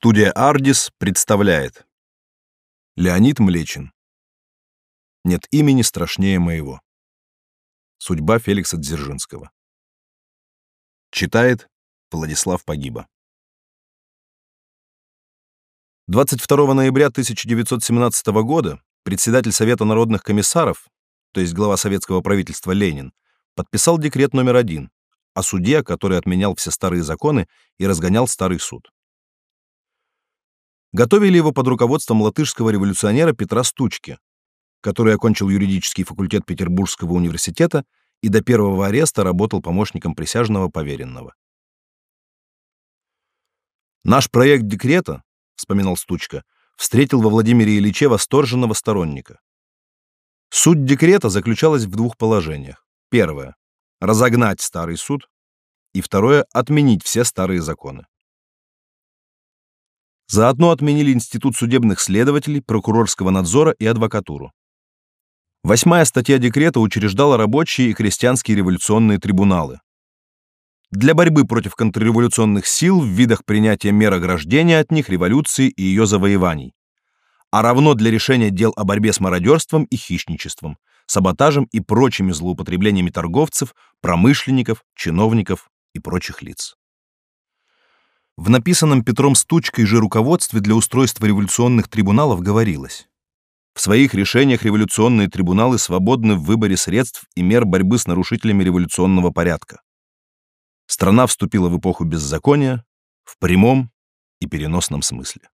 Студия «Ардис» представляет Леонид Млечин Нет имени страшнее моего. Судьба Феликса Дзержинского. Читает Владислав Погиба. 22 ноября 1917 года председатель Совета народных комиссаров, то есть глава советского правительства Ленин, подписал декрет номер один о суде, который отменял все старые законы и разгонял старый суд. Готовили его под руководством латышского революционера Петра Стучки, который окончил юридический факультет Петербургского университета и до первого ареста работал помощником присяжного поверенного. Наш проект декрета, вспоминал Стучка, встретил во Владимире Ильиче восторженного сторонника. Суть декрета заключалась в двух положениях. Первое разогнать старый суд, и второе отменить все старые законы. Заодно отменили институт судебных следователей, прокурорского надзора и адвокатуру. Восьмая статья декрета учреждала рабочие и крестьянские революционные трибуналы. Для борьбы против контрреволюционных сил в видах принятия мер ограждения от них революции и ее завоеваний, а равно для решения дел о борьбе с мародерством и хищничеством, саботажем и прочими злоупотреблениями торговцев, промышленников, чиновников и прочих лиц. В написанном Петром Стучкой же руководстве для устройства революционных трибуналов говорилось: в своих решениях революционные трибуналы свободны в выборе средств и мер борьбы с нарушителями революционного порядка. Страна вступила в эпоху беззакония в прямом и переносном смысле.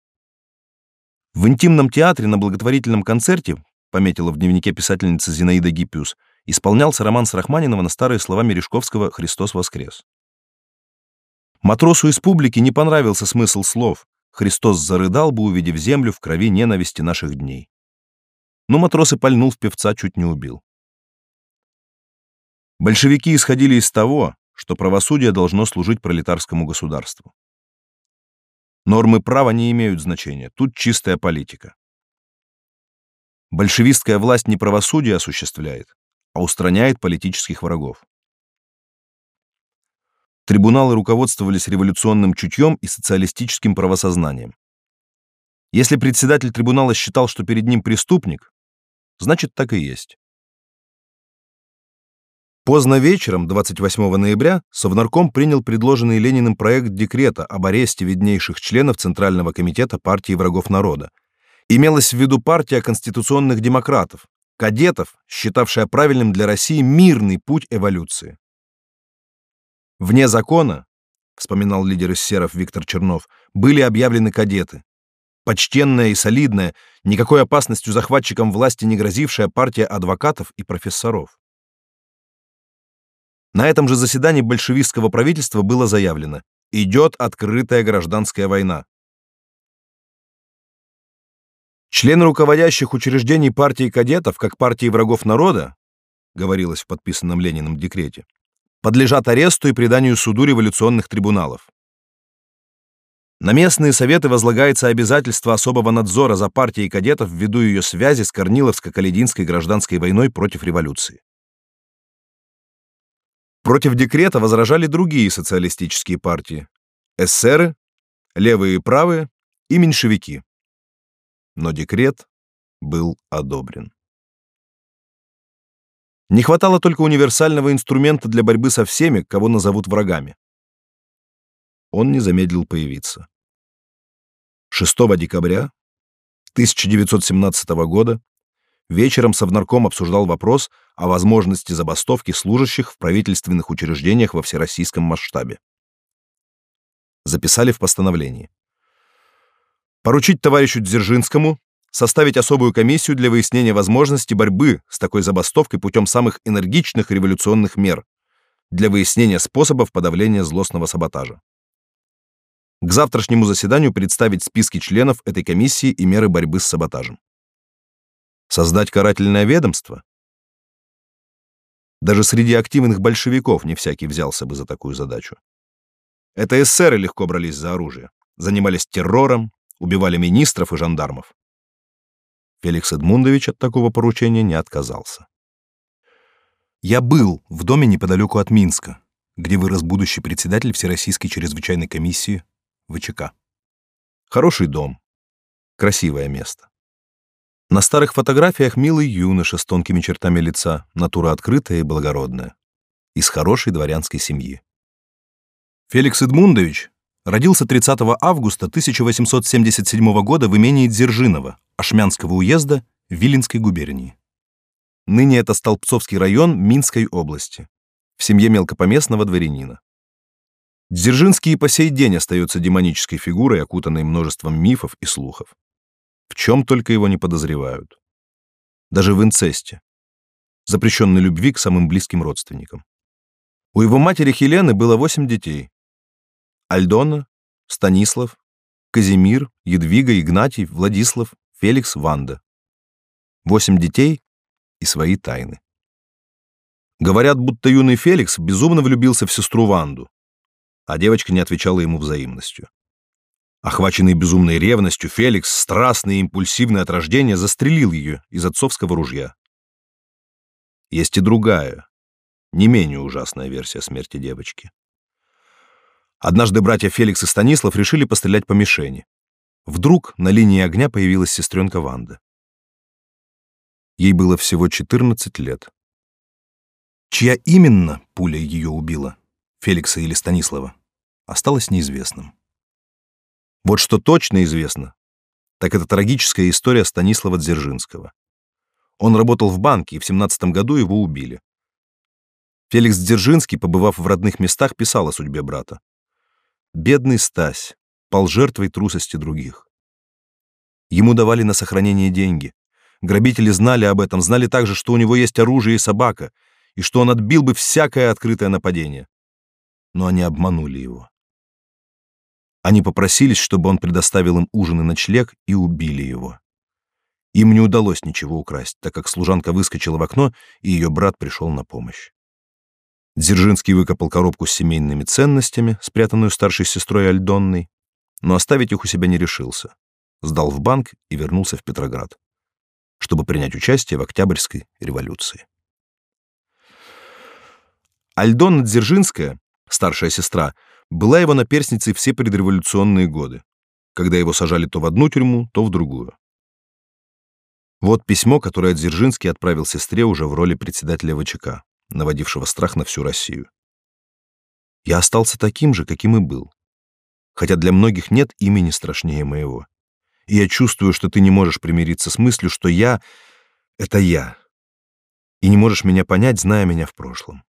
В интимном театре на благотворительном концерте, пометила в дневнике писательница Зинаида Гиппиус, исполнялся роман с Рахманиновым на старые слова Мережковского «Христос воскрес». Матросу из публики не понравился смысл слов. Христос зарыдал бы, увидев землю в крови ненависти наших дней. Но матрос и пальнул в певца, чуть не убил. Большевики исходили из того, что правосудие должно служить пролетарскому государству. Нормы права не имеют значения, тут чистая политика. Большевистская власть не правосудие осуществляет, а устраняет политических врагов. Трибуналы руководствовались революционным чутьем и социалистическим правосознанием. Если председатель трибунала считал, что перед ним преступник, значит, так и есть. Поздно вечером 28 ноября Совнарком принял предложенный Лениным проект декрета об аресте виднейших членов Центрального комитета партии врагов народа. Имелась в виду партия конституционных демократов, кадетов, считавшая правильным для России мирный путь эволюции. Вне закона, вспоминал лидер эсеров Виктор Чернов, были объявлены кадеты. Почтенная и солидная, никакой опасностью захватчикам власти не грозившая партия адвокатов и профессоров. На этом же заседании большевистского правительства было заявлено: идет открытая гражданская война. Члены руководящих учреждений партии кадетов, как партии врагов народа, говорилось в подписанном Лениным декрете, подлежат аресту и преданию суду революционных трибуналов. На местные советы возлагается обязательство особого надзора за партией кадетов ввиду ее связи с Корниловско-Калединской гражданской войной против революции. Против декрета возражали другие социалистические партии: эсеры, левые и правые и меньшевики. Но декрет был одобрен. Не хватало только универсального инструмента для борьбы со всеми, кого назовут врагами. Он не замедлил появиться. 6 декабря 1917 года вечером Совнарком обсуждал вопрос о возможности забастовки служащих в правительственных учреждениях во всероссийском масштабе. Записали в постановлении. Поручить товарищу Дзержинскому составить особую комиссию для выяснения возможности борьбы с такой забастовкой путем самых энергичных революционных мер для выяснения способов подавления злостного саботажа. К завтрашнему заседанию представить списки членов этой комиссии и меры борьбы с саботажем. Создать карательное ведомство? Даже среди активных большевиков не всякий взялся бы за такую задачу. Это эсеры легко брались за оружие, занимались террором, убивали министров и жандармов. Феликс Эдмундович от такого поручения не отказался. Я был в доме неподалеку от Минска, где вырос будущий председатель Всероссийской чрезвычайной комиссии ВЧК. Хороший дом. Красивое место. На старых фотографиях милый юноша с тонкими чертами лица, натура открытая и благородная, из хорошей дворянской семьи. Феликс Эдмундович родился 30 августа 1877 года в имении Дзержинова, Ашмянского уезда Виленской губернии. Ныне это Столбцовский район Минской области, в семье мелкопоместного дворянина. Дзержинский по сей день остается демонической фигурой, окутанной множеством мифов и слухов. В чем только его не подозревают. Даже в инцесте. Запрещенной любви к самым близким родственникам. У его матери Хелены было восемь детей. Альдона, Станислав, Казимир, Едвига, Игнатий, Владислав, Феликс, Ванда. Восемь детей и свои тайны. Говорят, будто юный Феликс безумно влюбился в сестру Ванду, а девочка не отвечала ему взаимностью. Охваченный безумной ревностью, Феликс, страстный и импульсивный от рождения, застрелил ее из отцовского ружья. Есть и другая, не менее ужасная версия смерти девочки. Однажды братья Феликс и Станислав решили пострелять по мишени. Вдруг на линии огня появилась сестренка Ванда. Ей было всего 14 лет. Чья именно пуля ее убила, Феликса или Станислава, осталось неизвестным. Вот что точно известно, так это трагическая история Станислава Дзержинского. Он работал в банке, и в 17 году его убили. Феликс Дзержинский, побывав в родных местах, писал о судьбе брата. «Бедный Стась, пал жертвой трусости других. Ему давали на сохранение деньги. Грабители знали об этом, знали также, что у него есть оружие и собака, и что он отбил бы всякое открытое нападение. Но они обманули его. Они попросились, чтобы он предоставил им ужин и ночлег, и убили его. Им не удалось ничего украсть, так как служанка выскочила в окно, и ее брат пришел на помощь. Дзержинский выкопал коробку с семейными ценностями, спрятанную старшей сестрой Альдонной, но оставить их у себя не решился. Сдал в банк и вернулся в Петроград, чтобы принять участие в Октябрьской революции. Альдона Дзержинская, старшая сестра, была его наперсницей все предреволюционные годы, когда его сажали то в одну тюрьму, то в другую. Вот письмо, которое Дзержинский отправил сестре уже в роли председателя ВЧК, наводившего страх на всю Россию. «Я остался таким же, каким и был, хотя для многих нет имени страшнее моего. И я чувствую, что ты не можешь примириться с мыслью, что я — это я, и не можешь меня понять, зная меня в прошлом.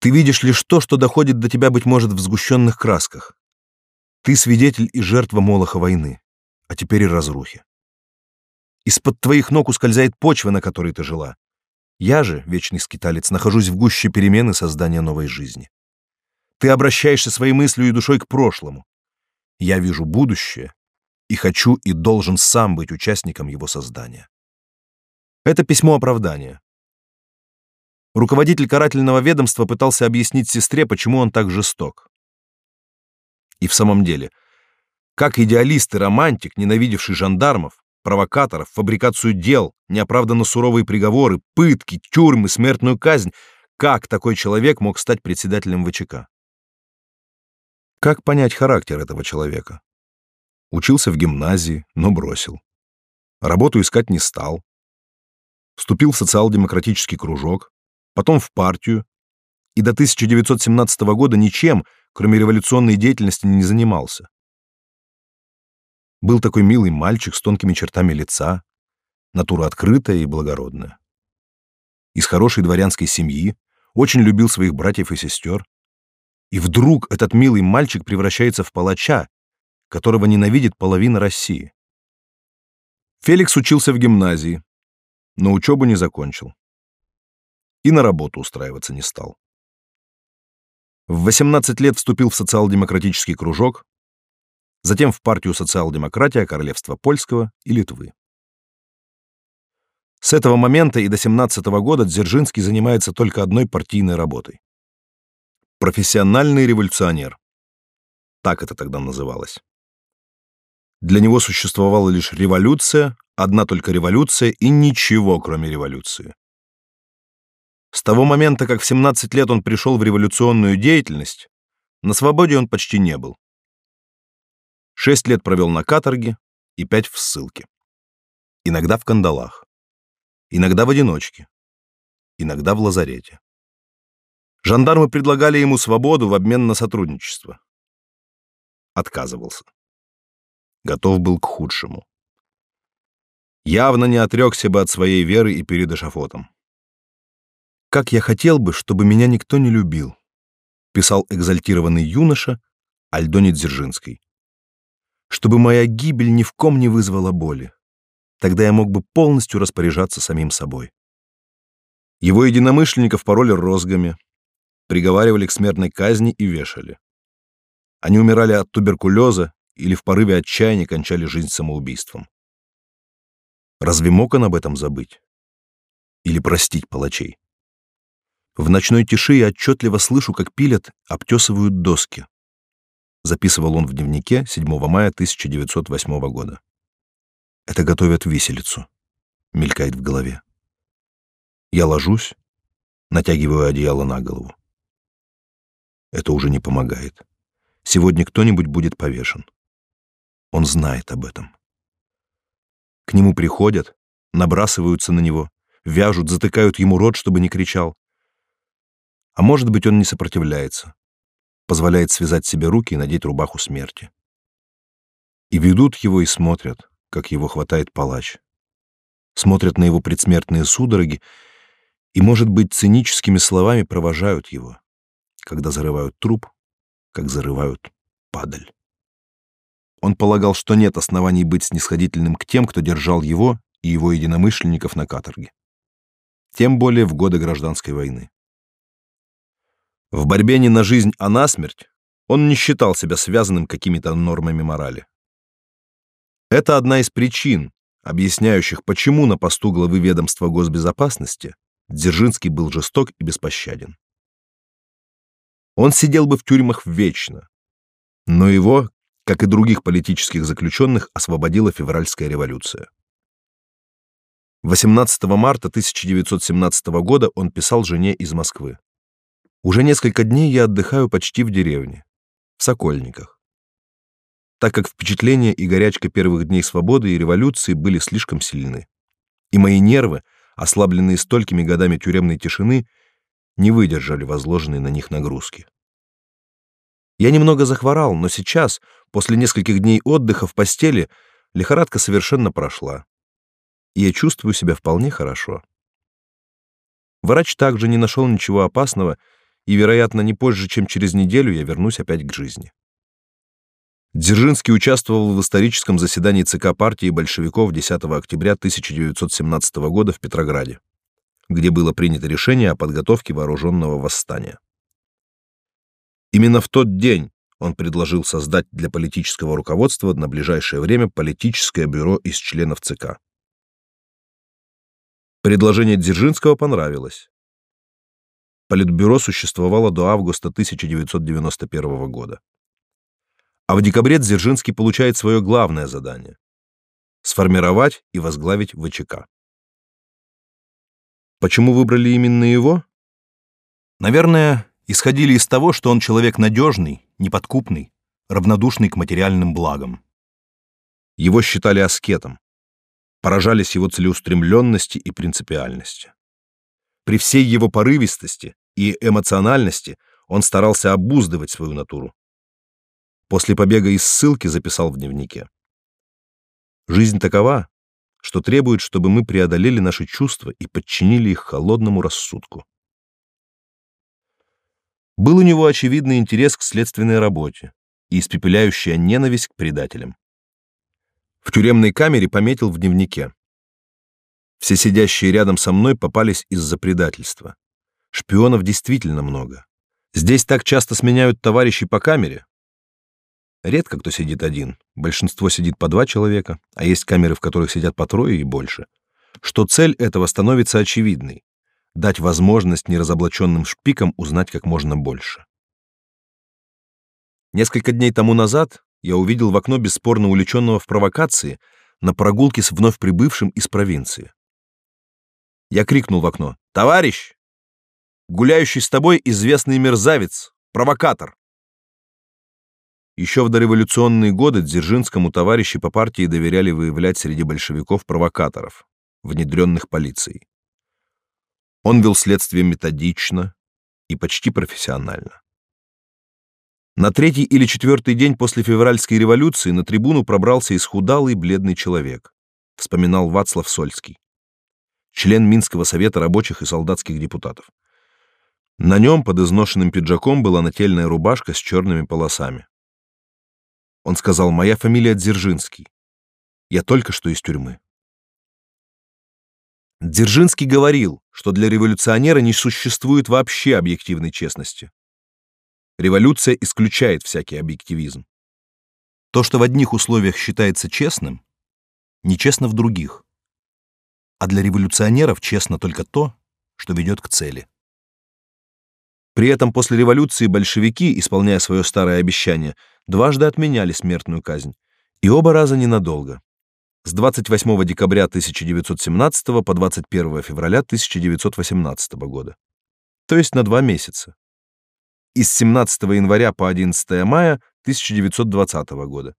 Ты видишь лишь то, что доходит до тебя, быть может, в сгущенных красках. Ты свидетель и жертва молоха войны, а теперь и разрухи. Из-под твоих ног ускользает почва, на которой ты жила. Я же, вечный скиталец, нахожусь в гуще перемены создания новой жизни. Ты обращаешься своей мыслью и душой к прошлому. Я вижу будущее и хочу и должен сам быть участником его создания. Это письмо оправдания. Руководитель карательного ведомства пытался объяснить сестре, почему он так жесток. И в самом деле, как идеалист и романтик, ненавидевший жандармов, провокаторов, фабрикацию дел, неоправданно суровые приговоры, пытки, тюрьмы, смертную казнь, как такой человек мог стать председателем ВЧК? Как понять характер этого человека? Учился в гимназии, но бросил. Работу искать не стал. Вступил в социал-демократический кружок, потом в партию, и до 1917 года ничем, кроме революционной деятельности, не занимался. Был такой милый мальчик с тонкими чертами лица, натура открытая и благородная. Из хорошей дворянской семьи, очень любил своих братьев и сестер. И вдруг этот милый мальчик превращается в палача, которого ненавидит половина России. Феликс учился в гимназии, но учебу не закончил и на работу устраиваться не стал. В 18 лет вступил в социал-демократический кружок, затем в партию социал-демократия Королевства Польского и Литвы. С этого момента и до 17 -го года Дзержинский занимается только одной партийной работой. Профессиональный революционер. Так это тогда называлось. Для него существовала лишь революция, одна только революция и ничего, кроме революции. С того момента, как в 17 лет он пришел в революционную деятельность, на свободе он почти не был. Шесть лет провел на каторге и пять в ссылке. Иногда в кандалах. Иногда в одиночке. Иногда в лазарете. Жандармы предлагали ему свободу в обмен на сотрудничество. Отказывался. Готов был к худшему. Явно не отрекся бы от своей веры и перед эшафотом. «Как я хотел бы, чтобы меня никто не любил», писал экзальтированный юноша Альдоне Дзержинской. «Чтобы моя гибель ни в ком не вызвала боли. Тогда я мог бы полностью распоряжаться самим собой». Его единомышленников пороли розгами, приговаривали к смертной казни и вешали. Они умирали от туберкулеза или в порыве отчаяния кончали жизнь самоубийством. Разве мог он об этом забыть? Или простить палачей? В ночной тиши я отчетливо слышу, как пилят, обтесывают доски. Записывал он в дневнике 7 мая 1908 года. Это готовят виселицу. Мелькает в голове. Я ложусь, натягиваю одеяло на голову. Это уже не помогает. Сегодня кто-нибудь будет повешен. Он знает об этом. К нему приходят, набрасываются на него, вяжут, затыкают ему рот, чтобы не кричал. А может быть, он не сопротивляется, позволяет связать себе руки и надеть рубаху смерти. И ведут его и смотрят, как его хватает палач. Смотрят на его предсмертные судороги и, может быть, циническими словами провожают его когда зарывают труп, как зарывают падаль. Он полагал, что нет оснований быть снисходительным к тем, кто держал его и его единомышленников на каторге. Тем более в годы гражданской войны. В борьбе не на жизнь, а на смерть он не считал себя связанным какими-то нормами морали. Это одна из причин, объясняющих, почему на посту главы ведомства госбезопасности Дзержинский был жесток и беспощаден он сидел бы в тюрьмах вечно. Но его, как и других политических заключенных, освободила февральская революция. 18 марта 1917 года он писал жене из Москвы. «Уже несколько дней я отдыхаю почти в деревне, в Сокольниках. Так как впечатления и горячка первых дней свободы и революции были слишком сильны, и мои нервы, ослабленные столькими годами тюремной тишины, не выдержали возложенной на них нагрузки. Я немного захворал, но сейчас, после нескольких дней отдыха в постели, лихорадка совершенно прошла. И я чувствую себя вполне хорошо. Врач также не нашел ничего опасного, и, вероятно, не позже, чем через неделю я вернусь опять к жизни. Дзержинский участвовал в историческом заседании ЦК партии большевиков 10 октября 1917 года в Петрограде где было принято решение о подготовке вооруженного восстания. Именно в тот день он предложил создать для политического руководства на ближайшее время политическое бюро из членов ЦК. Предложение Дзержинского понравилось. Политбюро существовало до августа 1991 года. А в декабре Дзержинский получает свое главное задание — сформировать и возглавить ВЧК. Почему выбрали именно его? Наверное, исходили из того, что он человек надежный, неподкупный, равнодушный к материальным благам. Его считали аскетом, поражались его целеустремленности и принципиальности. При всей его порывистости и эмоциональности он старался обуздывать свою натуру. После побега из ссылки записал в дневнике. Жизнь такова, что требует, чтобы мы преодолели наши чувства и подчинили их холодному рассудку. Был у него очевидный интерес к следственной работе и испепеляющая ненависть к предателям. В тюремной камере пометил в дневнике. Все сидящие рядом со мной попались из-за предательства. Шпионов действительно много. Здесь так часто сменяют товарищей по камере, Редко кто сидит один. Большинство сидит по два человека, а есть камеры, в которых сидят по трое и больше. Что цель этого становится очевидной — дать возможность неразоблаченным шпикам узнать как можно больше. Несколько дней тому назад я увидел в окно бесспорно увлеченного в провокации на прогулке с вновь прибывшим из провинции. Я крикнул в окно «Товарищ! Гуляющий с тобой известный мерзавец, провокатор!» Еще в дореволюционные годы Дзержинскому товарищи по партии доверяли выявлять среди большевиков провокаторов, внедренных полицией. Он вел следствие методично и почти профессионально. На третий или четвертый день после февральской революции на трибуну пробрался исхудалый бледный человек, вспоминал Вацлав Сольский, член Минского совета рабочих и солдатских депутатов. На нем под изношенным пиджаком была нательная рубашка с черными полосами. Он сказал: "Моя фамилия Дзержинский. Я только что из тюрьмы". Дзержинский говорил, что для революционера не существует вообще объективной честности. Революция исключает всякий объективизм. То, что в одних условиях считается честным, нечестно в других. А для революционеров честно только то, что ведет к цели. При этом после революции большевики, исполняя свое старое обещание, дважды отменяли смертную казнь, и оба раза ненадолго. С 28 декабря 1917 по 21 февраля 1918 года. То есть на два месяца и с 17 января по 11 мая 1920 года,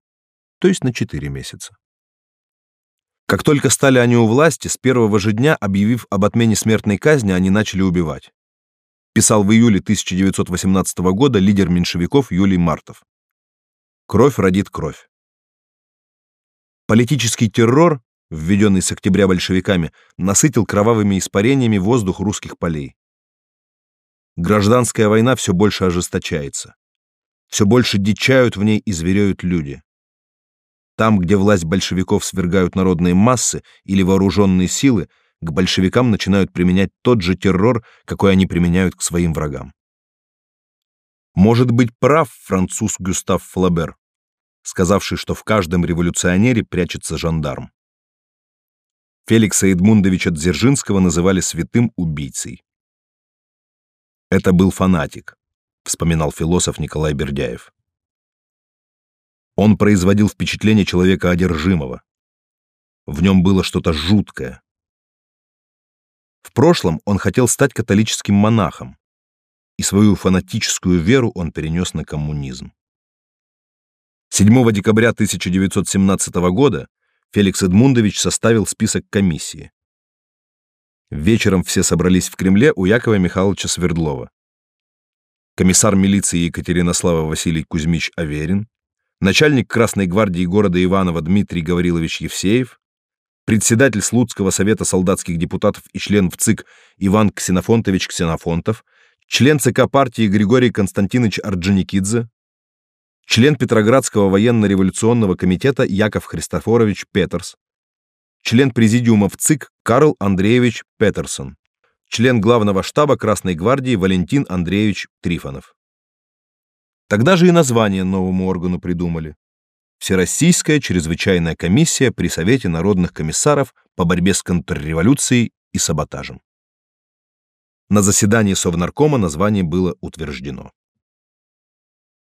то есть на 4 месяца. Как только стали они у власти, с первого же дня, объявив об отмене смертной казни, они начали убивать. Писал в июле 1918 года лидер меньшевиков Юлий Мартов. Кровь родит кровь. Политический террор, введенный с октября большевиками, насытил кровавыми испарениями воздух русских полей. Гражданская война все больше ожесточается. Все больше дичают в ней и звереют люди. Там, где власть большевиков свергают народные массы или вооруженные силы, к большевикам начинают применять тот же террор, какой они применяют к своим врагам. Может быть прав француз Гюстав Флабер, сказавший, что в каждом революционере прячется жандарм. Феликса Эдмундовича Дзержинского называли святым убийцей. Это был фанатик, вспоминал философ Николай Бердяев. Он производил впечатление человека одержимого. В нем было что-то жуткое. В прошлом он хотел стать католическим монахом, и свою фанатическую веру он перенес на коммунизм. 7 декабря 1917 года Феликс Эдмундович составил список комиссии. Вечером все собрались в Кремле у Якова Михайловича Свердлова. Комиссар милиции Екатеринослава Василий Кузьмич Аверин, начальник Красной гвардии города Иваново Дмитрий Гаврилович Евсеев, председатель Слуцкого совета солдатских депутатов и член ВЦИК Иван Ксенофонтович Ксенофонтов, член ЦК партии Григорий Константинович Орджоникидзе, член Петроградского военно-революционного комитета Яков Христофорович Петерс, член президиума ВЦИК Карл Андреевич Петерсон, член главного штаба Красной гвардии Валентин Андреевич Трифонов. Тогда же и название новому органу придумали. Всероссийская чрезвычайная комиссия при Совете народных комиссаров по борьбе с контрреволюцией и саботажем. На заседании Совнаркома название было утверждено.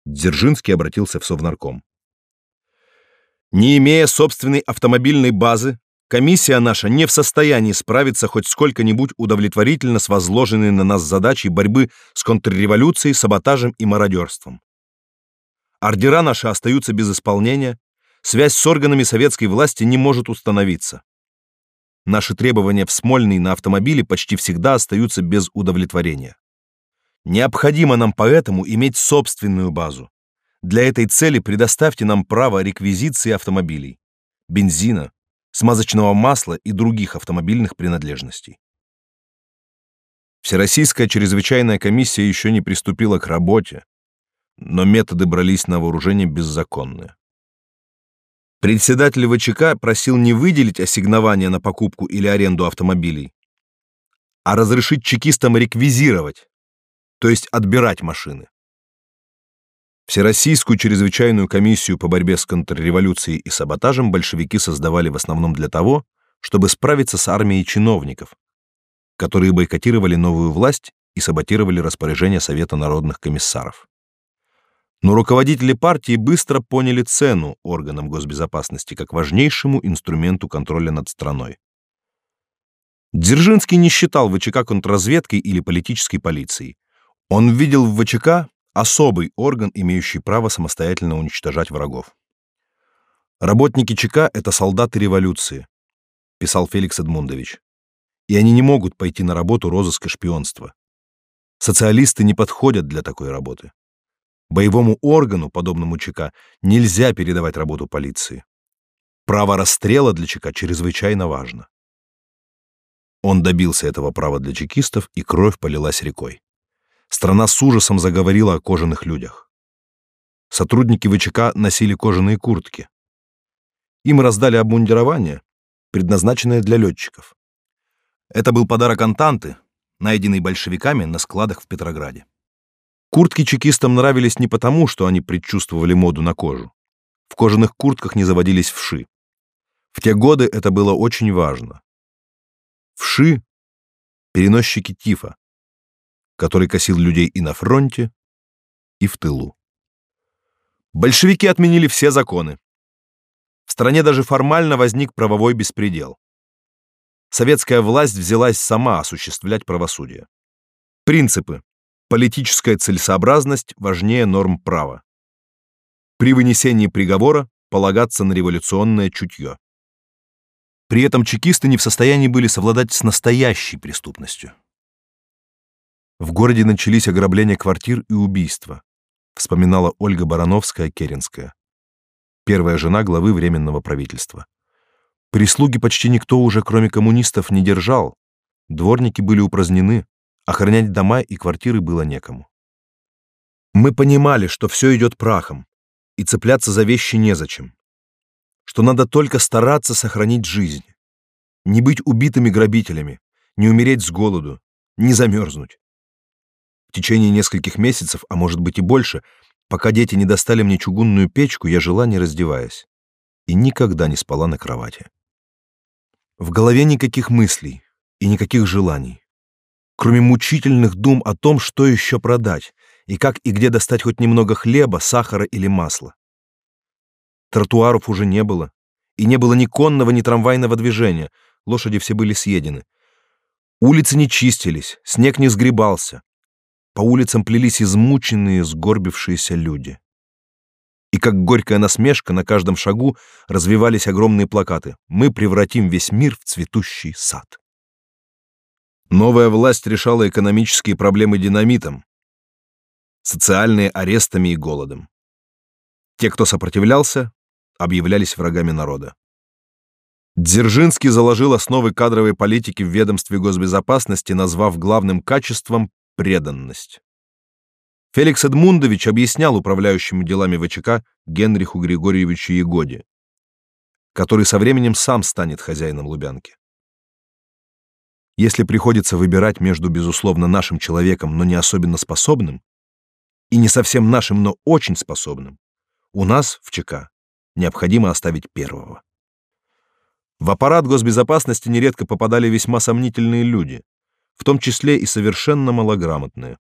Дзержинский обратился в Совнарком. Не имея собственной автомобильной базы, Комиссия наша не в состоянии справиться хоть сколько-нибудь удовлетворительно с возложенной на нас задачей борьбы с контрреволюцией, саботажем и мародерством. Ордера наши остаются без исполнения, связь с органами советской власти не может установиться. Наши требования в Смольный на автомобиле почти всегда остаются без удовлетворения. Необходимо нам поэтому иметь собственную базу. Для этой цели предоставьте нам право реквизиции автомобилей, бензина, смазочного масла и других автомобильных принадлежностей. Всероссийская чрезвычайная комиссия еще не приступила к работе, но методы брались на вооружение беззаконные. Председатель ВЧК просил не выделить ассигнования на покупку или аренду автомобилей, а разрешить чекистам реквизировать, то есть отбирать машины. Всероссийскую чрезвычайную комиссию по борьбе с контрреволюцией и саботажем большевики создавали в основном для того, чтобы справиться с армией чиновников, которые бойкотировали новую власть и саботировали распоряжения Совета народных комиссаров. Но руководители партии быстро поняли цену органам госбезопасности как важнейшему инструменту контроля над страной. Дзержинский не считал ВЧК контрразведкой или политической полицией. Он видел в ВЧК особый орган, имеющий право самостоятельно уничтожать врагов. Работники ЧК — это солдаты революции, писал Феликс Эдмундович. И они не могут пойти на работу розыска шпионства. Социалисты не подходят для такой работы. Боевому органу, подобному ЧК, нельзя передавать работу полиции. Право расстрела для ЧК чрезвычайно важно. Он добился этого права для чекистов, и кровь полилась рекой. Страна с ужасом заговорила о кожаных людях. Сотрудники ВЧК носили кожаные куртки. Им раздали обмундирование, предназначенное для летчиков. Это был подарок Антанты, найденный большевиками на складах в Петрограде. Куртки чекистам нравились не потому, что они предчувствовали моду на кожу. В кожаных куртках не заводились вши. В те годы это было очень важно. Вши — переносчики тифа, который косил людей и на фронте, и в тылу. Большевики отменили все законы. В стране даже формально возник правовой беспредел. Советская власть взялась сама осуществлять правосудие. Принципы. Политическая целесообразность важнее норм права. При вынесении приговора полагаться на революционное чутье. При этом чекисты не в состоянии были совладать с настоящей преступностью. В городе начались ограбления квартир и убийства, вспоминала Ольга Барановская-Керенская, первая жена главы Временного правительства. Прислуги почти никто уже, кроме коммунистов, не держал. Дворники были упразднены, охранять дома и квартиры было некому. Мы понимали, что все идет прахом, и цепляться за вещи незачем что надо только стараться сохранить жизнь, не быть убитыми грабителями, не умереть с голоду, не замерзнуть. В течение нескольких месяцев, а может быть и больше, пока дети не достали мне чугунную печку, я жила не раздеваясь и никогда не спала на кровати. В голове никаких мыслей и никаких желаний, кроме мучительных дум о том, что еще продать и как и где достать хоть немного хлеба, сахара или масла. Тротуаров уже не было. И не было ни конного, ни трамвайного движения. Лошади все были съедены. Улицы не чистились, снег не сгребался. По улицам плелись измученные, сгорбившиеся люди. И как горькая насмешка на каждом шагу развивались огромные плакаты «Мы превратим весь мир в цветущий сад». Новая власть решала экономические проблемы динамитом, социальные арестами и голодом. Те, кто сопротивлялся, объявлялись врагами народа. Дзержинский заложил основы кадровой политики в ведомстве госбезопасности, назвав главным качеством преданность. Феликс Эдмундович объяснял управляющему делами ВЧК Генриху Григорьевичу Егоде, который со временем сам станет хозяином Лубянки. Если приходится выбирать между безусловно нашим человеком, но не особенно способным, и не совсем нашим, но очень способным, у нас в ЧК необходимо оставить первого. В аппарат госбезопасности нередко попадали весьма сомнительные люди, в том числе и совершенно малограмотные.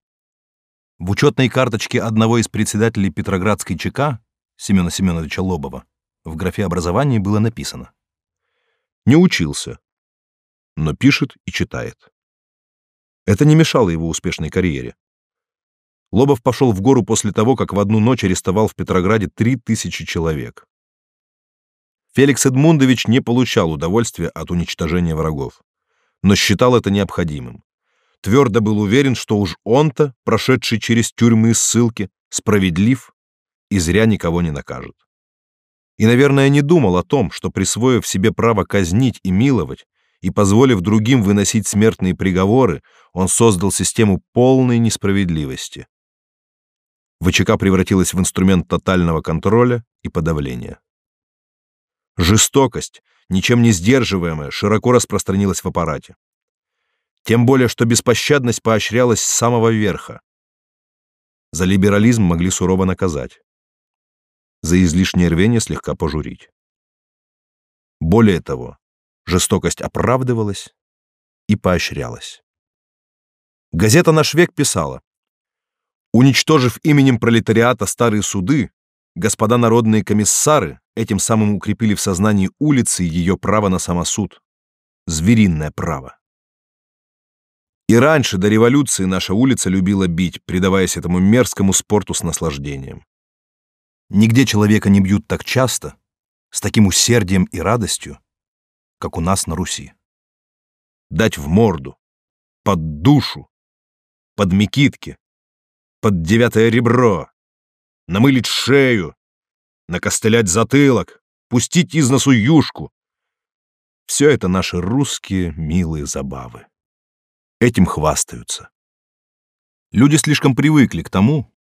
В учетной карточке одного из председателей Петроградской ЧК, Семена Семеновича Лобова, в графе образования было написано «Не учился, но пишет и читает». Это не мешало его успешной карьере. Лобов пошел в гору после того, как в одну ночь арестовал в Петрограде три тысячи человек. Феликс Эдмундович не получал удовольствия от уничтожения врагов, но считал это необходимым. Твердо был уверен, что уж он-то, прошедший через тюрьмы и ссылки, справедлив и зря никого не накажет. И, наверное, не думал о том, что, присвоив себе право казнить и миловать, и позволив другим выносить смертные приговоры, он создал систему полной несправедливости. ВЧК превратилась в инструмент тотального контроля и подавления. Жестокость, ничем не сдерживаемая, широко распространилась в аппарате. Тем более, что беспощадность поощрялась с самого верха. За либерализм могли сурово наказать. За излишнее рвение слегка пожурить. Более того, жестокость оправдывалась и поощрялась. Газета «Наш век» писала, уничтожив именем пролетариата старые суды, господа народные комиссары этим самым укрепили в сознании улицы ее право на самосуд. Звериное право. И раньше, до революции, наша улица любила бить, предаваясь этому мерзкому спорту с наслаждением. Нигде человека не бьют так часто, с таким усердием и радостью, как у нас на Руси. Дать в морду, под душу, под мекитки, под девятое ребро, намылить шею, накостылять затылок, пустить из носу юшку. Все это наши русские милые забавы. Этим хвастаются. Люди слишком привыкли к тому,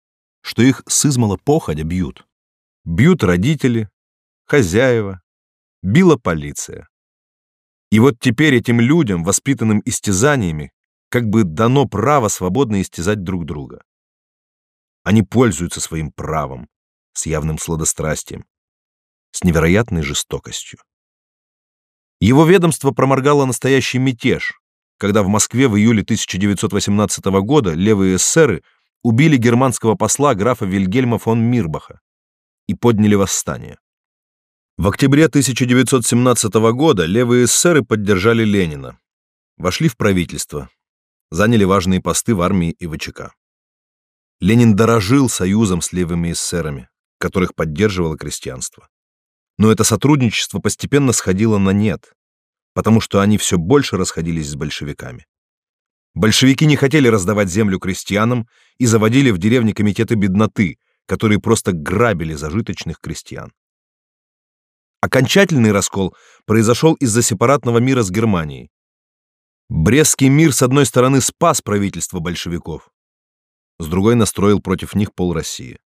что их сызмало походя бьют. Бьют родители, хозяева, била полиция. И вот теперь этим людям, воспитанным истязаниями, как бы дано право свободно истязать друг друга. Они пользуются своим правом, с явным сладострастием, с невероятной жестокостью. Его ведомство проморгало настоящий мятеж, когда в Москве в июле 1918 года левые эсеры убили германского посла графа Вильгельма фон Мирбаха и подняли восстание. В октябре 1917 года левые эсеры поддержали Ленина, вошли в правительство, заняли важные посты в армии и ВЧК. Ленин дорожил союзом с левыми эсерами, которых поддерживало крестьянство. Но это сотрудничество постепенно сходило на нет, потому что они все больше расходились с большевиками. Большевики не хотели раздавать землю крестьянам и заводили в деревне комитеты бедноты, которые просто грабили зажиточных крестьян. Окончательный раскол произошел из-за сепаратного мира с Германией. Брестский мир с одной стороны спас правительство большевиков, с другой настроил против них пол России.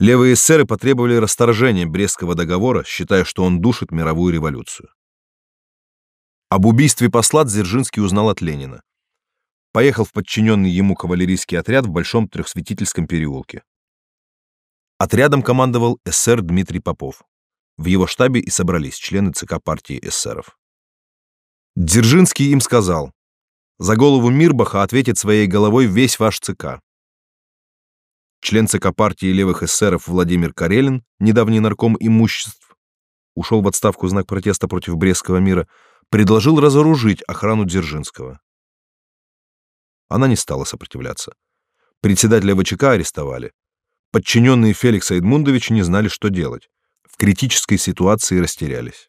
Левые эсеры потребовали расторжения Брестского договора, считая, что он душит мировую революцию. Об убийстве посла Дзержинский узнал от Ленина. Поехал в подчиненный ему кавалерийский отряд в Большом Трехсветительском переулке. Отрядом командовал эсер Дмитрий Попов. В его штабе и собрались члены ЦК партии эсеров. Дзержинский им сказал, «За голову Мирбаха ответит своей головой весь ваш ЦК». Член ЦК партии левых эсеров Владимир Карелин, недавний нарком имуществ, ушел в отставку в знак протеста против Брестского мира, предложил разоружить охрану Дзержинского. Она не стала сопротивляться. Председателя ВЧК арестовали. Подчиненные Феликса Эдмундовича не знали, что делать. В критической ситуации растерялись.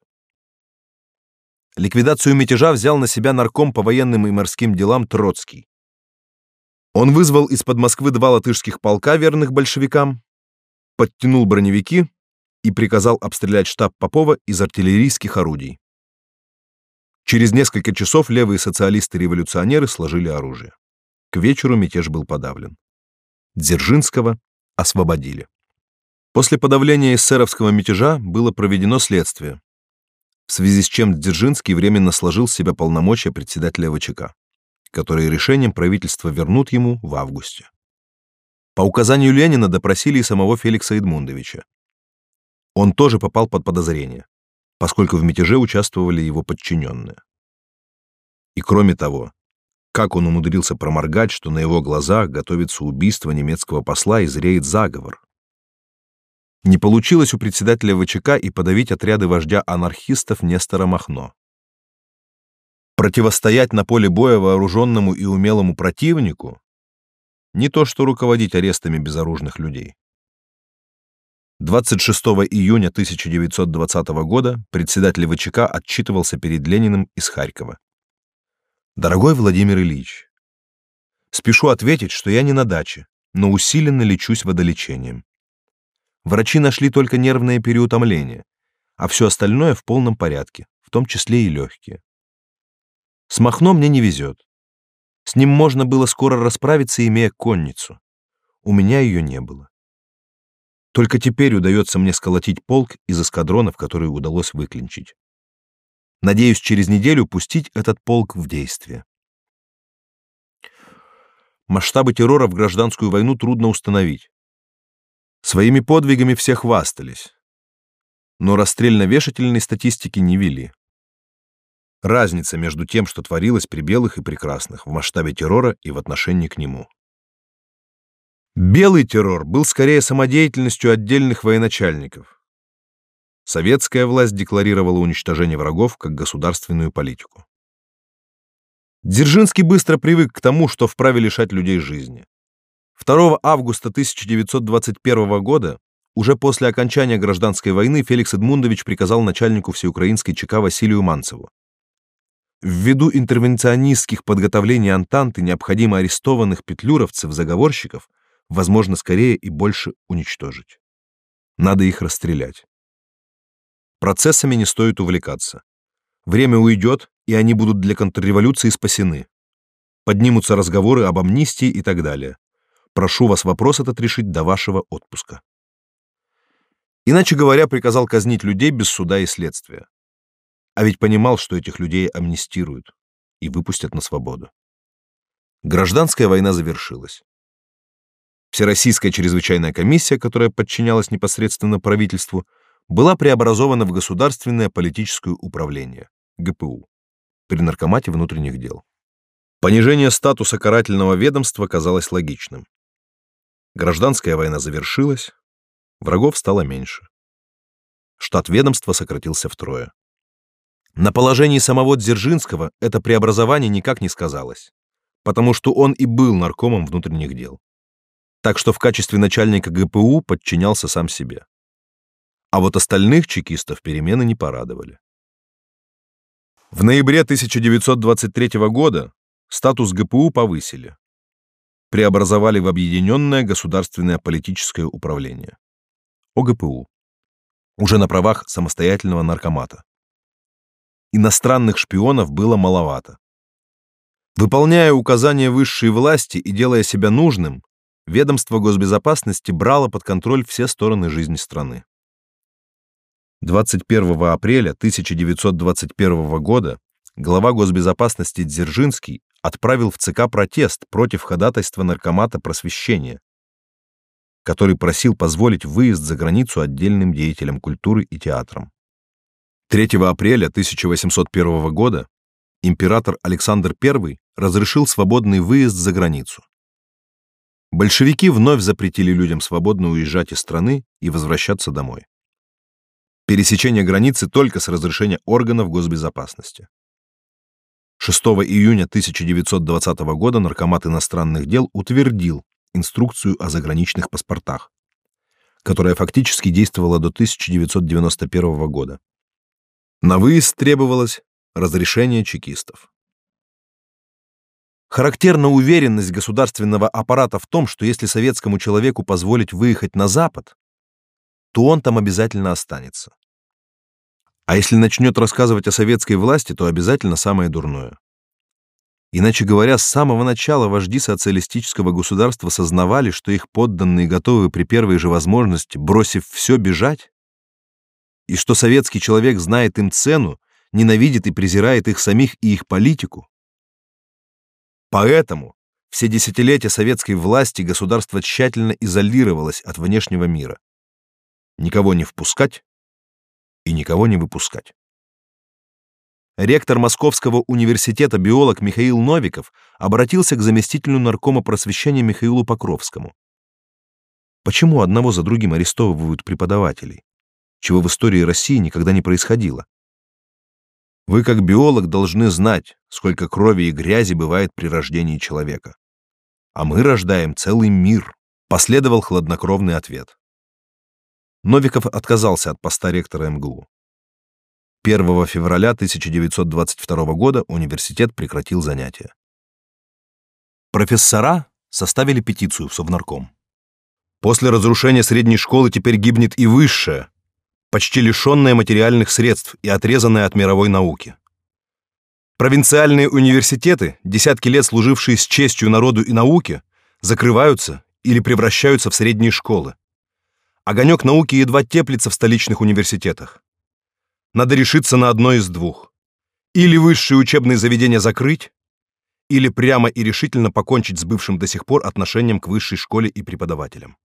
Ликвидацию мятежа взял на себя нарком по военным и морским делам Троцкий. Он вызвал из-под Москвы два латышских полка, верных большевикам, подтянул броневики и приказал обстрелять штаб Попова из артиллерийских орудий. Через несколько часов левые социалисты-революционеры сложили оружие. К вечеру мятеж был подавлен. Дзержинского освободили. После подавления эсеровского мятежа было проведено следствие, в связи с чем Дзержинский временно сложил с себя полномочия председателя ВЧК, которые решением правительства вернут ему в августе. По указанию Ленина допросили и самого Феликса Эдмундовича. Он тоже попал под подозрение поскольку в мятеже участвовали его подчиненные. И кроме того, как он умудрился проморгать, что на его глазах готовится убийство немецкого посла и зреет заговор. Не получилось у председателя ВЧК и подавить отряды вождя анархистов Нестора Махно. Противостоять на поле боя вооруженному и умелому противнику не то что руководить арестами безоружных людей. 26 июня 1920 года председатель ВЧК отчитывался перед Лениным из Харькова. Дорогой Владимир Ильич, спешу ответить, что я не на даче, но усиленно лечусь водолечением. Врачи нашли только нервное переутомление, а все остальное в полном порядке, в том числе и легкие. С Махно мне не везет. С ним можно было скоро расправиться, имея конницу. У меня ее не было. Только теперь удается мне сколотить полк из эскадронов, которые удалось выклинчить. Надеюсь, через неделю пустить этот полк в действие. Масштабы террора в гражданскую войну трудно установить. Своими подвигами все хвастались, но расстрельно-вешательной статистики не вели. Разница между тем, что творилось при белых и прекрасных в масштабе террора и в отношении к нему. Белый террор был скорее самодеятельностью отдельных военачальников. Советская власть декларировала уничтожение врагов как государственную политику. Дзержинский быстро привык к тому, что вправе лишать людей жизни. 2 августа 1921 года, уже после окончания гражданской войны, Феликс Эдмундович приказал начальнику всеукраинской ЧК Василию Манцеву Ввиду интервенционистских подготовлений Антанты необходимо арестованных петлюровцев-заговорщиков, возможно, скорее и больше уничтожить. Надо их расстрелять. Процессами не стоит увлекаться. Время уйдет, и они будут для контрреволюции спасены. Поднимутся разговоры об амнистии и так далее. Прошу вас вопрос этот решить до вашего отпуска. Иначе говоря, приказал казнить людей без суда и следствия. А ведь понимал, что этих людей амнистируют и выпустят на свободу. Гражданская война завершилась. Всероссийская чрезвычайная комиссия, которая подчинялась непосредственно правительству, была преобразована в Государственное политическое управление, ГПУ, при Наркомате внутренних дел. Понижение статуса карательного ведомства казалось логичным. Гражданская война завершилась, врагов стало меньше. Штат ведомства сократился втрое. На положении самого Дзержинского это преобразование никак не сказалось, потому что он и был наркомом внутренних дел. Так что в качестве начальника ГПУ подчинялся сам себе. А вот остальных чекистов перемены не порадовали. В ноябре 1923 года статус ГПУ повысили. Преобразовали в Объединенное государственное политическое управление. ОГПУ. Уже на правах самостоятельного наркомата иностранных шпионов было маловато. Выполняя указания высшей власти и делая себя нужным, ведомство госбезопасности брало под контроль все стороны жизни страны. 21 апреля 1921 года глава госбезопасности Дзержинский отправил в ЦК протест против ходатайства наркомата просвещения, который просил позволить выезд за границу отдельным деятелям культуры и театрам. 3 апреля 1801 года император Александр I разрешил свободный выезд за границу. Большевики вновь запретили людям свободно уезжать из страны и возвращаться домой. Пересечение границы только с разрешения органов госбезопасности. 6 июня 1920 года Наркомат иностранных дел утвердил инструкцию о заграничных паспортах, которая фактически действовала до 1991 года. На выезд требовалось разрешение чекистов. Характерна уверенность государственного аппарата в том, что если советскому человеку позволить выехать на Запад, то он там обязательно останется. А если начнет рассказывать о советской власти, то обязательно самое дурное. Иначе говоря, с самого начала вожди социалистического государства сознавали, что их подданные готовы при первой же возможности, бросив все, бежать, и что советский человек знает им цену, ненавидит и презирает их самих и их политику. Поэтому все десятилетия советской власти государство тщательно изолировалось от внешнего мира. Никого не впускать и никого не выпускать. Ректор Московского университета биолог Михаил Новиков обратился к заместителю наркома просвещения Михаилу Покровскому. Почему одного за другим арестовывают преподавателей? чего в истории России никогда не происходило. Вы, как биолог, должны знать, сколько крови и грязи бывает при рождении человека. А мы рождаем целый мир, последовал хладнокровный ответ. Новиков отказался от поста ректора МГУ. 1 февраля 1922 года университет прекратил занятия. Профессора составили петицию в Совнарком. После разрушения средней школы теперь гибнет и высшая, почти лишенная материальных средств и отрезанная от мировой науки. Провинциальные университеты, десятки лет служившие с честью народу и науке, закрываются или превращаются в средние школы. Огонек науки едва теплится в столичных университетах. Надо решиться на одно из двух. Или высшие учебные заведения закрыть, или прямо и решительно покончить с бывшим до сих пор отношением к высшей школе и преподавателям.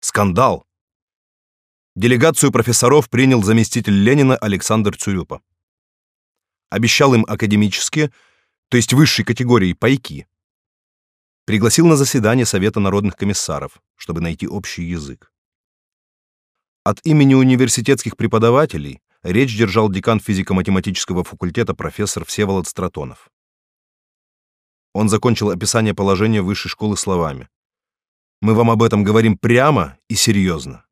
Скандал, Делегацию профессоров принял заместитель Ленина Александр Цурюпа. Обещал им академические, то есть высшей категории пайки. Пригласил на заседание Совета народных комиссаров, чтобы найти общий язык. От имени университетских преподавателей речь держал декан физико-математического факультета профессор Всеволод Стратонов. Он закончил описание положения высшей школы словами. «Мы вам об этом говорим прямо и серьезно».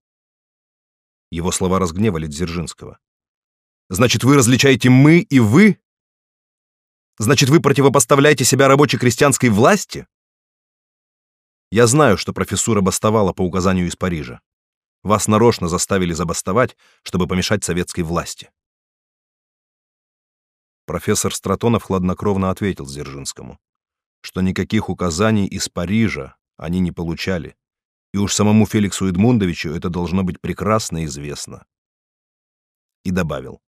Его слова разгневали Дзержинского. «Значит, вы различаете «мы» и «вы»? Значит, вы противопоставляете себя рабоче-крестьянской власти?» Я знаю, что профессура бастовала по указанию из Парижа. Вас нарочно заставили забастовать, чтобы помешать советской власти. Профессор Стратонов хладнокровно ответил Дзержинскому, что никаких указаний из Парижа они не получали, и уж самому Феликсу Эдмундовичу это должно быть прекрасно известно. И добавил.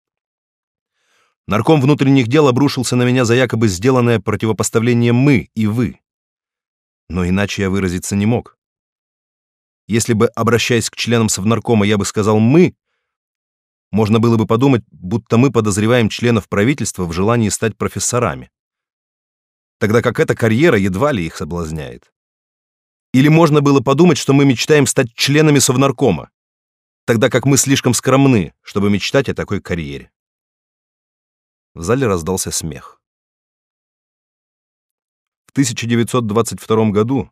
Нарком внутренних дел обрушился на меня за якобы сделанное противопоставление «мы» и «вы». Но иначе я выразиться не мог. Если бы, обращаясь к членам Совнаркома, я бы сказал «мы», можно было бы подумать, будто мы подозреваем членов правительства в желании стать профессорами. Тогда как эта карьера едва ли их соблазняет. Или можно было подумать, что мы мечтаем стать членами Совнаркома, тогда как мы слишком скромны, чтобы мечтать о такой карьере. В зале раздался смех. В 1922 году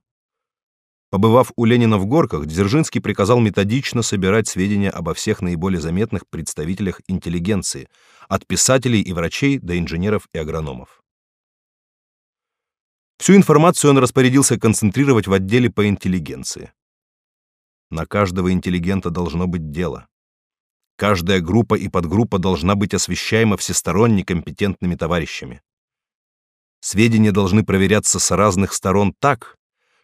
Побывав у Ленина в горках, Дзержинский приказал методично собирать сведения обо всех наиболее заметных представителях интеллигенции, от писателей и врачей до инженеров и агрономов. Всю информацию он распорядился концентрировать в отделе по интеллигенции. На каждого интеллигента должно быть дело. Каждая группа и подгруппа должна быть освещаема всесторонне компетентными товарищами. Сведения должны проверяться с разных сторон так,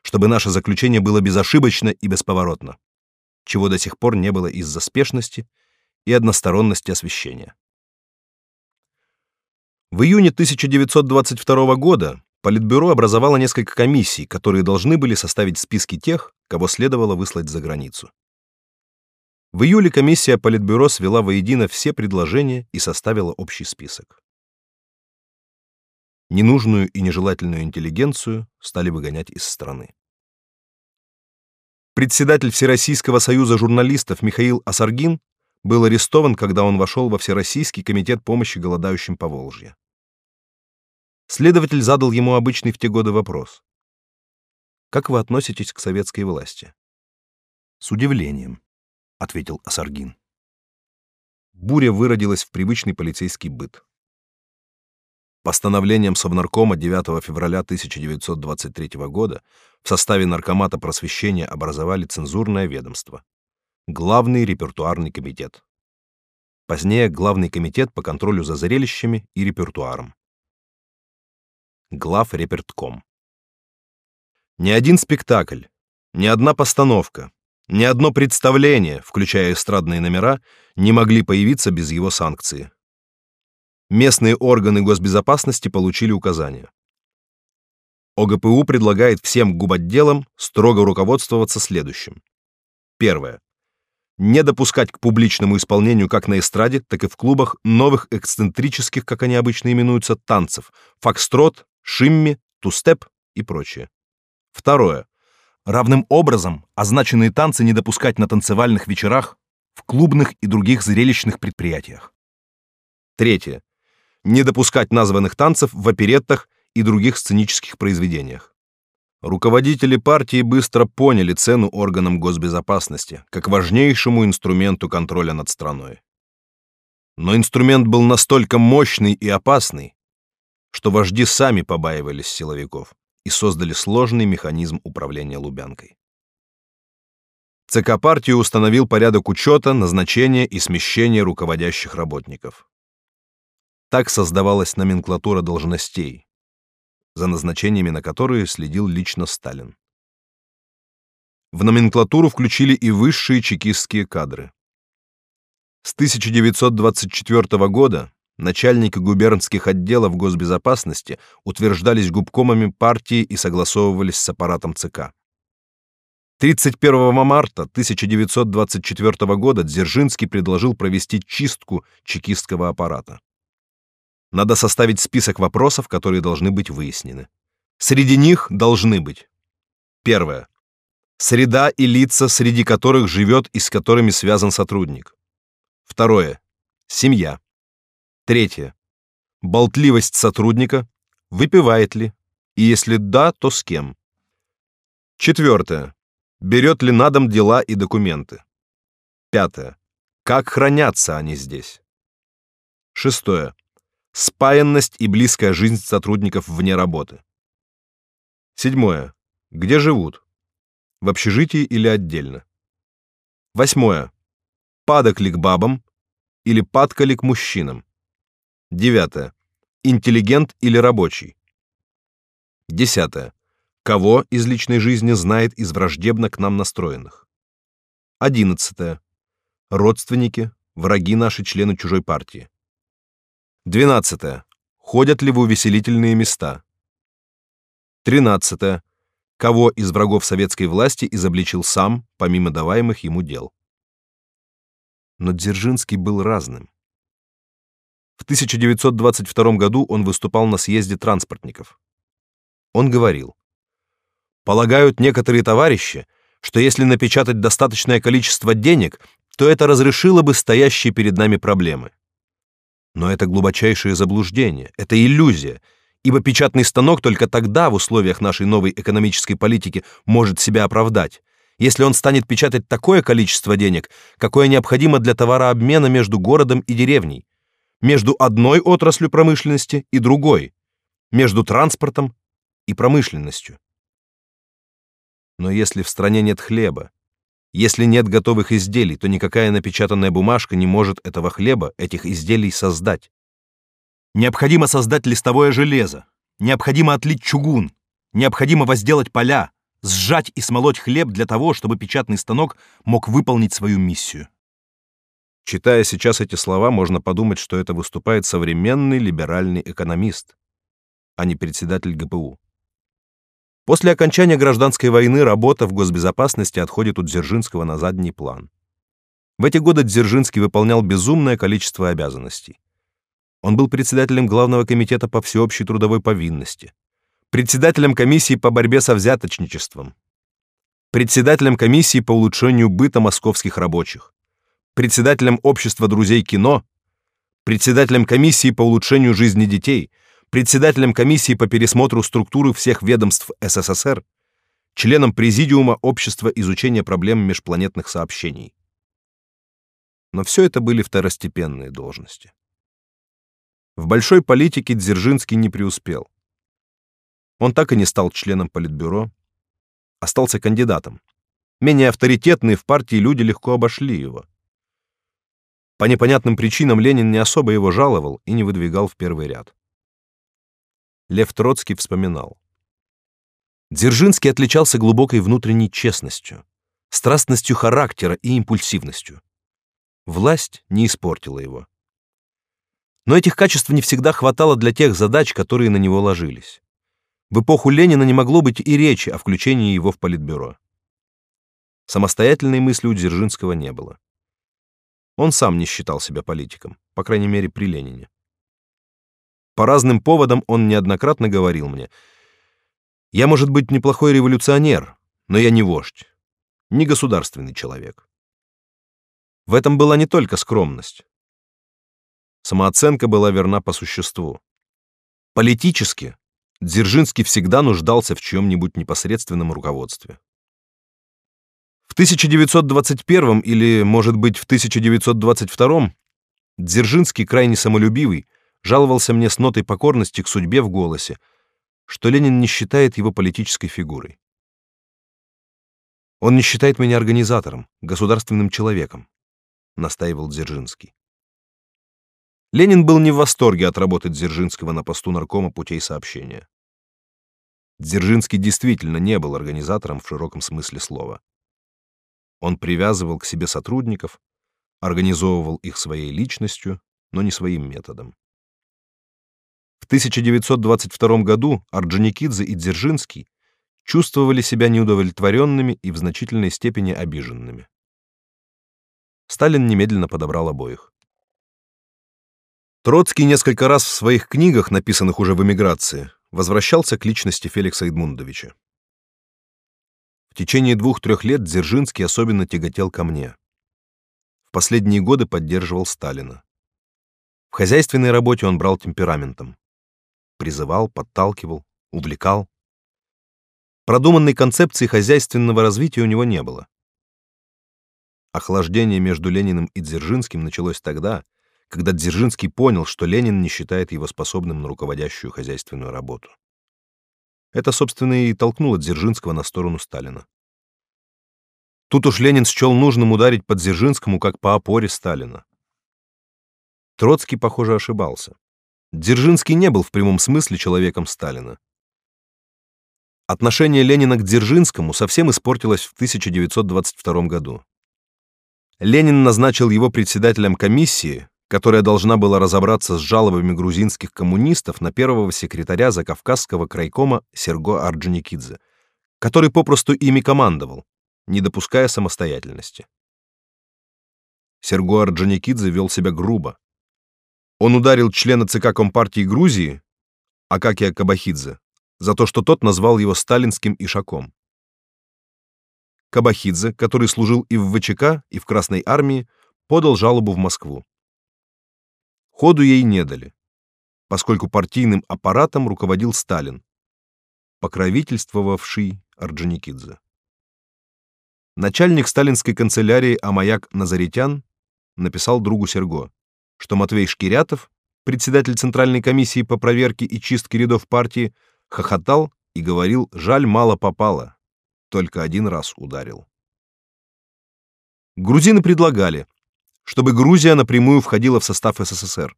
чтобы наше заключение было безошибочно и бесповоротно, чего до сих пор не было из-за спешности и односторонности освещения. В июне 1922 года Политбюро образовало несколько комиссий, которые должны были составить списки тех, кого следовало выслать за границу. В июле комиссия Политбюро свела воедино все предложения и составила общий список. Ненужную и нежелательную интеллигенцию стали выгонять из страны. Председатель Всероссийского союза журналистов Михаил Асаргин был арестован, когда он вошел во Всероссийский комитет помощи голодающим по Волжье. Следователь задал ему обычный в те годы вопрос. «Как вы относитесь к советской власти?» «С удивлением», — ответил Асаргин. Буря выродилась в привычный полицейский быт. Постановлением Совнаркома 9 февраля 1923 года в составе Наркомата просвещения образовали цензурное ведомство. Главный репертуарный комитет. Позднее Главный комитет по контролю за зрелищами и репертуаром. Глав репертком. Ни один спектакль, ни одна постановка, ни одно представление, включая эстрадные номера, не могли появиться без его санкции местные органы госбезопасности получили указания. ОГПУ предлагает всем губотделам строго руководствоваться следующим. Первое. Не допускать к публичному исполнению как на эстраде, так и в клубах новых эксцентрических, как они обычно именуются, танцев: фокстрот, шимми, тустеп и прочее. Второе. Равным образом означенные танцы не допускать на танцевальных вечерах, в клубных и других зрелищных предприятиях. Третье не допускать названных танцев в опереттах и других сценических произведениях. Руководители партии быстро поняли цену органам госбезопасности как важнейшему инструменту контроля над страной. Но инструмент был настолько мощный и опасный, что вожди сами побаивались силовиков и создали сложный механизм управления Лубянкой. ЦК партии установил порядок учета, назначения и смещения руководящих работников. Так создавалась номенклатура должностей, за назначениями на которые следил лично Сталин. В номенклатуру включили и высшие чекистские кадры. С 1924 года начальники губернских отделов госбезопасности утверждались губкомами партии и согласовывались с аппаратом ЦК. 31 марта 1924 года Дзержинский предложил провести чистку чекистского аппарата. Надо составить список вопросов, которые должны быть выяснены. Среди них должны быть. Первое. Среда и лица, среди которых живет и с которыми связан сотрудник. Второе. Семья. Третье. Болтливость сотрудника. Выпивает ли? И если да, то с кем? Четвертое. Берет ли на дом дела и документы? Пятое. Как хранятся они здесь? Шестое. Спаянность и близкая жизнь сотрудников вне работы. Седьмое. Где живут? В общежитии или отдельно? Восьмое. Падок ли к бабам или падка ли к мужчинам? Девятое. Интеллигент или рабочий? Десятое. Кого из личной жизни знает из враждебно к нам настроенных? Одиннадцатое. Родственники, враги наши члены чужой партии. Двенадцатое. Ходят ли в увеселительные места? Тринадцатое. Кого из врагов советской власти изобличил сам, помимо даваемых ему дел? Но Дзержинский был разным. В 1922 году он выступал на съезде транспортников. Он говорил: "Полагают некоторые товарищи, что если напечатать достаточное количество денег, то это разрешило бы стоящие перед нами проблемы. Но это глубочайшее заблуждение, это иллюзия, ибо печатный станок только тогда в условиях нашей новой экономической политики может себя оправдать, если он станет печатать такое количество денег, какое необходимо для товарообмена между городом и деревней, между одной отраслью промышленности и другой, между транспортом и промышленностью. Но если в стране нет хлеба, если нет готовых изделий, то никакая напечатанная бумажка не может этого хлеба, этих изделий создать. Необходимо создать листовое железо, необходимо отлить чугун, необходимо возделать поля, сжать и смолоть хлеб для того, чтобы печатный станок мог выполнить свою миссию. Читая сейчас эти слова, можно подумать, что это выступает современный либеральный экономист, а не председатель ГПУ. После окончания гражданской войны работа в госбезопасности отходит у Дзержинского на задний план. В эти годы Дзержинский выполнял безумное количество обязанностей. Он был председателем Главного комитета по всеобщей трудовой повинности, председателем комиссии по борьбе со взяточничеством, председателем комиссии по улучшению быта московских рабочих, председателем общества друзей кино, председателем комиссии по улучшению жизни детей – председателем комиссии по пересмотру структуры всех ведомств СССР, членом президиума Общества изучения проблем межпланетных сообщений. Но все это были второстепенные должности. В большой политике Дзержинский не преуспел. Он так и не стал членом политбюро, остался кандидатом. Менее авторитетные в партии люди легко обошли его. По непонятным причинам Ленин не особо его жаловал и не выдвигал в первый ряд. Лев Троцкий вспоминал. Дзержинский отличался глубокой внутренней честностью, страстностью характера и импульсивностью. Власть не испортила его. Но этих качеств не всегда хватало для тех задач, которые на него ложились. В эпоху Ленина не могло быть и речи о включении его в политбюро. Самостоятельной мысли у Дзержинского не было. Он сам не считал себя политиком, по крайней мере, при Ленине. По разным поводам он неоднократно говорил мне: "Я, может быть, неплохой революционер, но я не вождь, не государственный человек". В этом была не только скромность. Самооценка была верна по существу. Политически Дзержинский всегда нуждался в чьем-нибудь непосредственном руководстве. В 1921 или, может быть, в 1922 Дзержинский крайне самолюбивый, жаловался мне с нотой покорности к судьбе в голосе, что Ленин не считает его политической фигурой. Он не считает меня организатором, государственным человеком, настаивал Дзержинский. Ленин был не в восторге от работы Дзержинского на посту наркома путей сообщения. Дзержинский действительно не был организатором в широком смысле слова. Он привязывал к себе сотрудников, организовывал их своей личностью, но не своим методом. В 1922 году Орджоникидзе и Дзержинский чувствовали себя неудовлетворенными и в значительной степени обиженными. Сталин немедленно подобрал обоих. Троцкий несколько раз в своих книгах, написанных уже в эмиграции, возвращался к личности Феликса Эдмундовича. В течение двух-трех лет Дзержинский особенно тяготел ко мне. В последние годы поддерживал Сталина. В хозяйственной работе он брал темпераментом призывал, подталкивал, увлекал. Продуманной концепции хозяйственного развития у него не было. Охлаждение между Лениным и Дзержинским началось тогда, когда Дзержинский понял, что Ленин не считает его способным на руководящую хозяйственную работу. Это, собственно, и толкнуло Дзержинского на сторону Сталина. Тут уж Ленин счел нужным ударить по Дзержинскому как по опоре Сталина. Троцкий, похоже, ошибался. Дзержинский не был в прямом смысле человеком Сталина. Отношение Ленина к Дзержинскому совсем испортилось в 1922 году. Ленин назначил его председателем комиссии, которая должна была разобраться с жалобами грузинских коммунистов на первого секретаря Закавказского крайкома Серго Орджоникидзе, который попросту ими командовал, не допуская самостоятельности. Серго Орджоникидзе вел себя грубо, он ударил члена ЦК Компартии Грузии, Акакия Кабахидзе, за то, что тот назвал его сталинским ишаком. Кабахидзе, который служил и в ВЧК, и в Красной армии, подал жалобу в Москву. Ходу ей не дали, поскольку партийным аппаратом руководил Сталин, покровительствовавший Орджоникидзе. Начальник сталинской канцелярии Амаяк Назаритян написал другу Серго что Матвей Шкирятов, председатель Центральной комиссии по проверке и чистке рядов партии, хохотал и говорил «жаль, мало попало, только один раз ударил». Грузины предлагали, чтобы Грузия напрямую входила в состав СССР,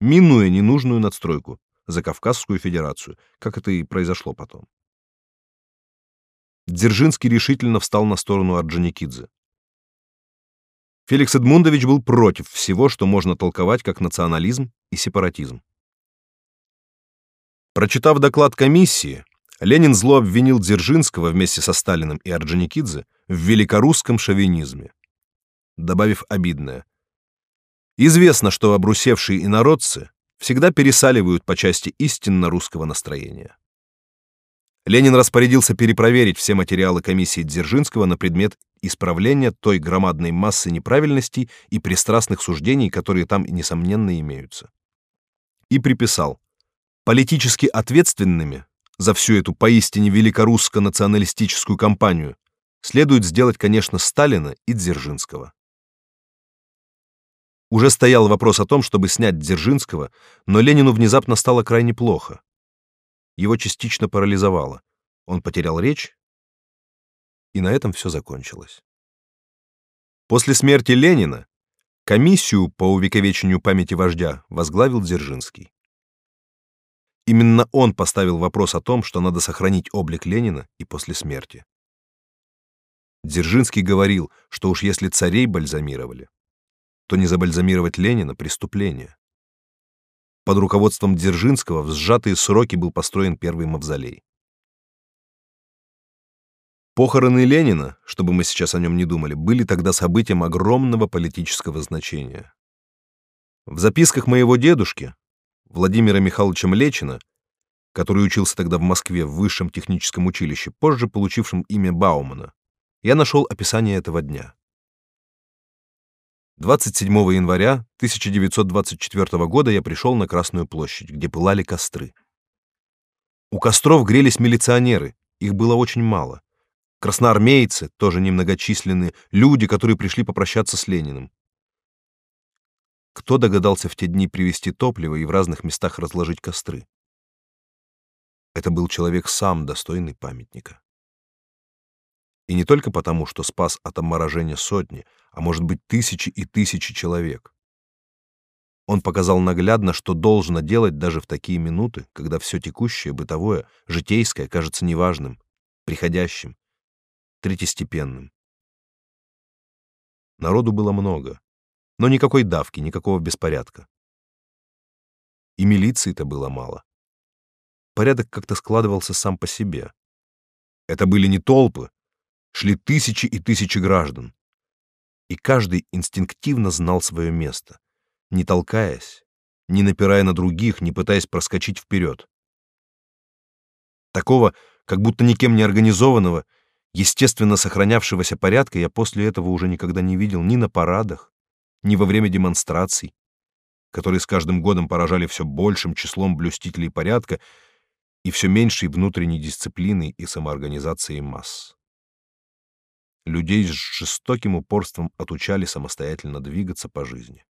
минуя ненужную надстройку за Кавказскую Федерацию, как это и произошло потом. Дзержинский решительно встал на сторону Орджоникидзе. Феликс Эдмундович был против всего, что можно толковать как национализм и сепаратизм. Прочитав доклад комиссии, Ленин зло обвинил Дзержинского вместе со Сталиным и Орджоникидзе в великорусском шовинизме, добавив обидное. Известно, что обрусевшие инородцы всегда пересаливают по части истинно русского настроения. Ленин распорядился перепроверить все материалы комиссии Дзержинского на предмет исправления той громадной массы неправильностей и пристрастных суждений, которые там несомненно имеются. И приписал: политически ответственными за всю эту поистине великорусско-националистическую кампанию следует сделать, конечно, Сталина и Дзержинского. Уже стоял вопрос о том, чтобы снять Дзержинского, но Ленину внезапно стало крайне плохо его частично парализовало. Он потерял речь, и на этом все закончилось. После смерти Ленина комиссию по увековечению памяти вождя возглавил Дзержинский. Именно он поставил вопрос о том, что надо сохранить облик Ленина и после смерти. Дзержинский говорил, что уж если царей бальзамировали, то не забальзамировать Ленина преступление. Под руководством Дзержинского в сжатые сроки был построен первый мавзолей. Похороны Ленина, чтобы мы сейчас о нем не думали, были тогда событием огромного политического значения. В записках моего дедушки, Владимира Михайловича Млечина, который учился тогда в Москве в высшем техническом училище, позже получившем имя Баумана, я нашел описание этого дня. 27 января 1924 года я пришел на Красную площадь, где пылали костры. У костров грелись милиционеры, их было очень мало. Красноармейцы, тоже немногочисленные, люди, которые пришли попрощаться с Лениным. Кто догадался в те дни привезти топливо и в разных местах разложить костры? Это был человек сам, достойный памятника. И не только потому, что спас от обморожения сотни, а может быть тысячи и тысячи человек. Он показал наглядно, что должно делать даже в такие минуты, когда все текущее, бытовое, житейское кажется неважным, приходящим, третьестепенным. Народу было много, но никакой давки, никакого беспорядка. И милиции-то было мало. Порядок как-то складывался сам по себе. Это были не толпы, шли тысячи и тысячи граждан. И каждый инстинктивно знал свое место, не толкаясь, не напирая на других, не пытаясь проскочить вперед. Такого, как будто никем не организованного, естественно сохранявшегося порядка я после этого уже никогда не видел ни на парадах, ни во время демонстраций, которые с каждым годом поражали все большим числом блюстителей порядка и все меньшей внутренней дисциплиной и самоорганизацией масс. Людей с жестоким упорством отучали самостоятельно двигаться по жизни.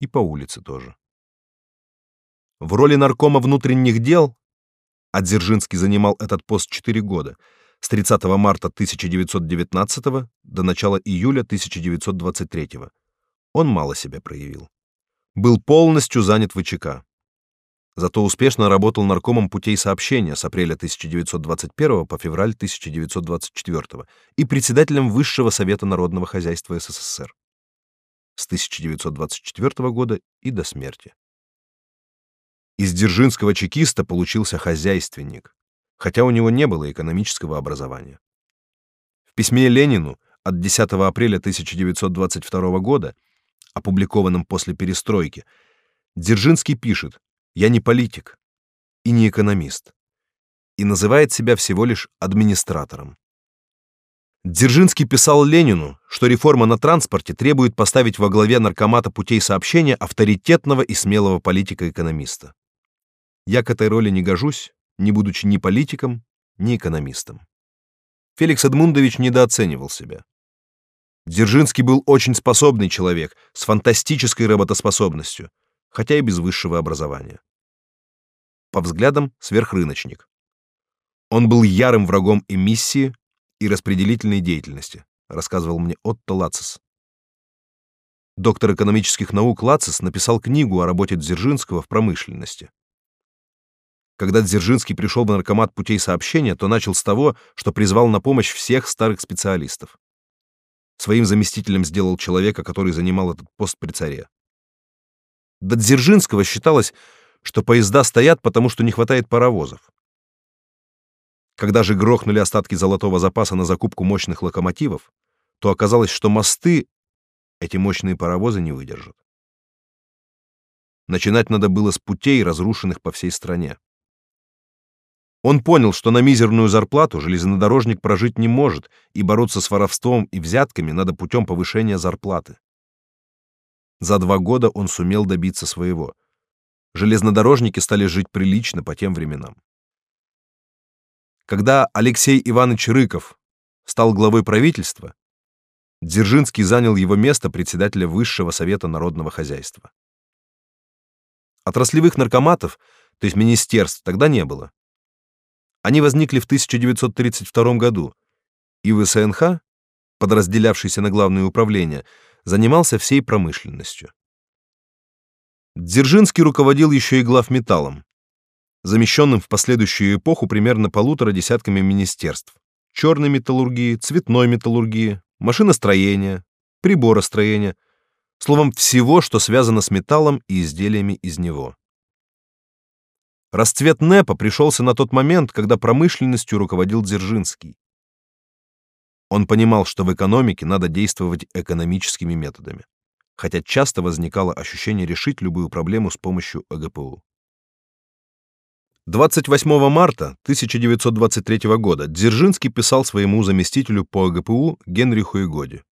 И по улице тоже. В роли наркома внутренних дел, а Дзержинский занимал этот пост 4 года, с 30 марта 1919 до начала июля 1923, он мало себя проявил. Был полностью занят ВЧК. Зато успешно работал наркомом путей сообщения с апреля 1921 по февраль 1924 и председателем Высшего совета народного хозяйства СССР с 1924 года и до смерти. Из дзержинского чекиста получился хозяйственник, хотя у него не было экономического образования. В письме Ленину от 10 апреля 1922 года, опубликованном после перестройки, Дзержинский пишет, я не политик и не экономист, и называет себя всего лишь администратором. Дзержинский писал Ленину, что реформа на транспорте требует поставить во главе наркомата путей сообщения авторитетного и смелого политика-экономиста. Я к этой роли не гожусь, не будучи ни политиком, ни экономистом. Феликс Эдмундович недооценивал себя. Дзержинский был очень способный человек, с фантастической работоспособностью, хотя и без высшего образования. По взглядам сверхрыночник. Он был ярым врагом эмиссии и распределительной деятельности, рассказывал мне Отто Лацис. Доктор экономических наук Лацис написал книгу о работе Дзержинского в промышленности. Когда Дзержинский пришел в наркомат путей сообщения, то начал с того, что призвал на помощь всех старых специалистов. Своим заместителем сделал человека, который занимал этот пост при царе. До Дзержинского считалось, что поезда стоят, потому что не хватает паровозов. Когда же грохнули остатки золотого запаса на закупку мощных локомотивов, то оказалось, что мосты эти мощные паровозы не выдержат. Начинать надо было с путей, разрушенных по всей стране. Он понял, что на мизерную зарплату железнодорожник прожить не может, и бороться с воровством и взятками надо путем повышения зарплаты. За два года он сумел добиться своего. Железнодорожники стали жить прилично по тем временам. Когда Алексей Иванович Рыков стал главой правительства, Дзержинский занял его место председателя Высшего совета народного хозяйства. Отраслевых наркоматов, то есть министерств, тогда не было. Они возникли в 1932 году, и ВСНХ, подразделявшийся на главное управление, занимался всей промышленностью. Дзержинский руководил еще и главметаллом, замещенным в последующую эпоху примерно полутора десятками министерств: черной металлургии, цветной металлургии, машиностроения, приборостроения, словом, всего, что связано с металлом и изделиями из него. Расцвет НЭПа пришелся на тот момент, когда промышленностью руководил Дзержинский. Он понимал, что в экономике надо действовать экономическими методами, хотя часто возникало ощущение решить любую проблему с помощью ЭГПУ. 28 марта 1923 года Дзержинский писал своему заместителю по ЭГПУ Генриху Игоде.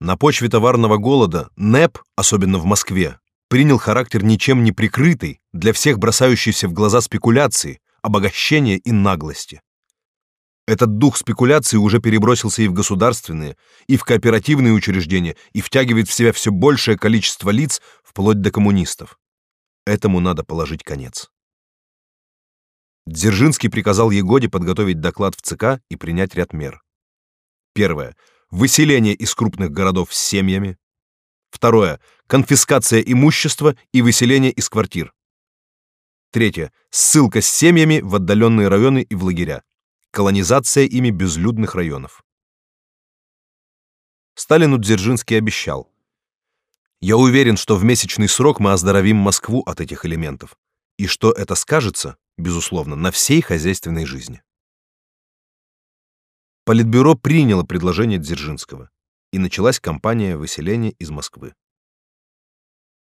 На почве товарного голода НЭП, особенно в Москве, принял характер ничем не прикрытый для всех бросающейся в глаза спекуляции, обогащения и наглости. Этот дух спекуляции уже перебросился и в государственные, и в кооперативные учреждения, и втягивает в себя все большее количество лиц, вплоть до коммунистов. Этому надо положить конец. Дзержинский приказал Егоде подготовить доклад в ЦК и принять ряд мер. Первое. Выселение из крупных городов с семьями. Второе. Конфискация имущества и выселение из квартир. Третье. Ссылка с семьями в отдаленные районы и в лагеря колонизация ими безлюдных районов. Сталину Дзержинский обещал: "Я уверен, что в месячный срок мы оздоровим Москву от этих элементов, и что это скажется, безусловно, на всей хозяйственной жизни". Политбюро приняло предложение Дзержинского, и началась кампания выселения из Москвы.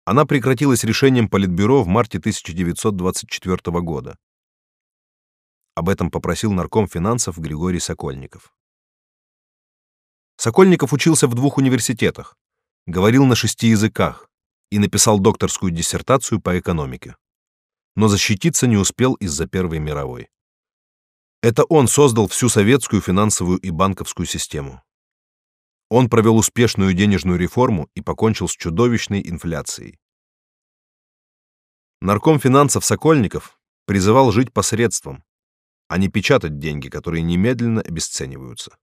Она прекратилась решением Политбюро в марте 1924 года. Об этом попросил нарком финансов Григорий Сокольников. Сокольников учился в двух университетах, говорил на шести языках и написал докторскую диссертацию по экономике. но защититься не успел из-за Первой мировой. Это он создал всю советскую финансовую и банковскую систему. Он провел успешную денежную реформу и покончил с чудовищной инфляцией. Нарком финансов Сокольников призывал жить посредством, а не печатать деньги, которые немедленно обесцениваются.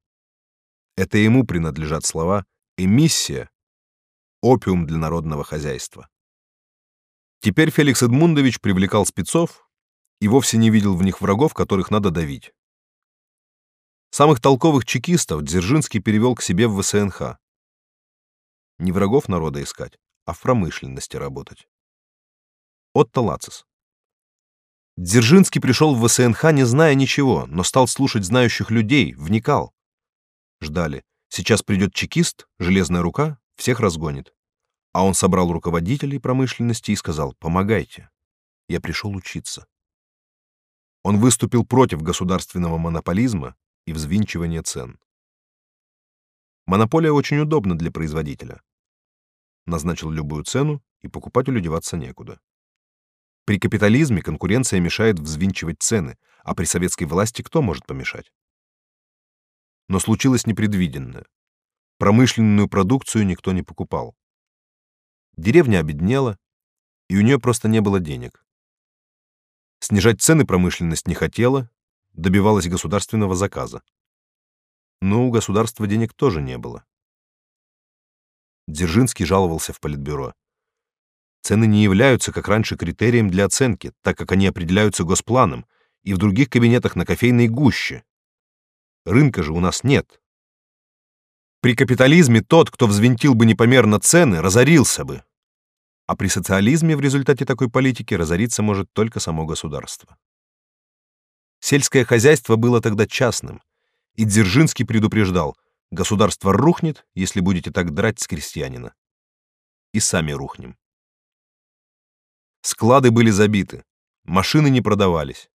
Это ему принадлежат слова «эмиссия», «опиум для народного хозяйства». Теперь Феликс Эдмундович привлекал спецов и вовсе не видел в них врагов, которых надо давить. Самых толковых чекистов Дзержинский перевел к себе в ВСНХ. Не врагов народа искать, а в промышленности работать. Отто Лацис. Дзержинский пришел в ВСНХ, не зная ничего, но стал слушать знающих людей, вникал. Ждали. Сейчас придет чекист, железная рука, всех разгонит. А он собрал руководителей промышленности и сказал «помогайте, я пришел учиться». Он выступил против государственного монополизма и взвинчивания цен. Монополия очень удобна для производителя. Назначил любую цену, и покупателю деваться некуда. При капитализме конкуренция мешает взвинчивать цены, а при советской власти кто может помешать? Но случилось непредвиденное. Промышленную продукцию никто не покупал. Деревня обеднела, и у нее просто не было денег. Снижать цены промышленность не хотела, добивалась государственного заказа. Но у государства денег тоже не было. Дзержинский жаловался в политбюро. Цены не являются, как раньше, критерием для оценки, так как они определяются госпланом и в других кабинетах на кофейной гуще. Рынка же у нас нет. При капитализме тот, кто взвинтил бы непомерно цены, разорился бы. А при социализме в результате такой политики разориться может только само государство. Сельское хозяйство было тогда частным, и Дзержинский предупреждал, государство рухнет, если будете так драть с крестьянина. И сами рухнем. Склады были забиты, машины не продавались.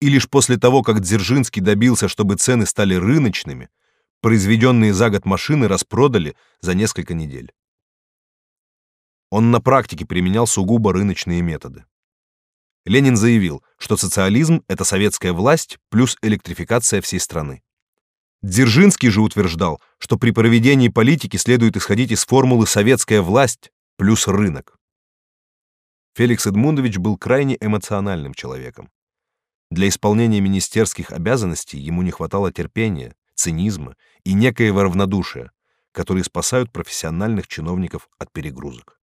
И лишь после того, как Дзержинский добился, чтобы цены стали рыночными, произведенные за год машины распродали за несколько недель. Он на практике применял сугубо рыночные методы. Ленин заявил, что социализм — это советская власть плюс электрификация всей страны. Дзержинский же утверждал, что при проведении политики следует исходить из формулы «советская власть плюс рынок». Феликс Эдмундович был крайне эмоциональным человеком. Для исполнения министерских обязанностей ему не хватало терпения, цинизма и некоего равнодушия, которые спасают профессиональных чиновников от перегрузок.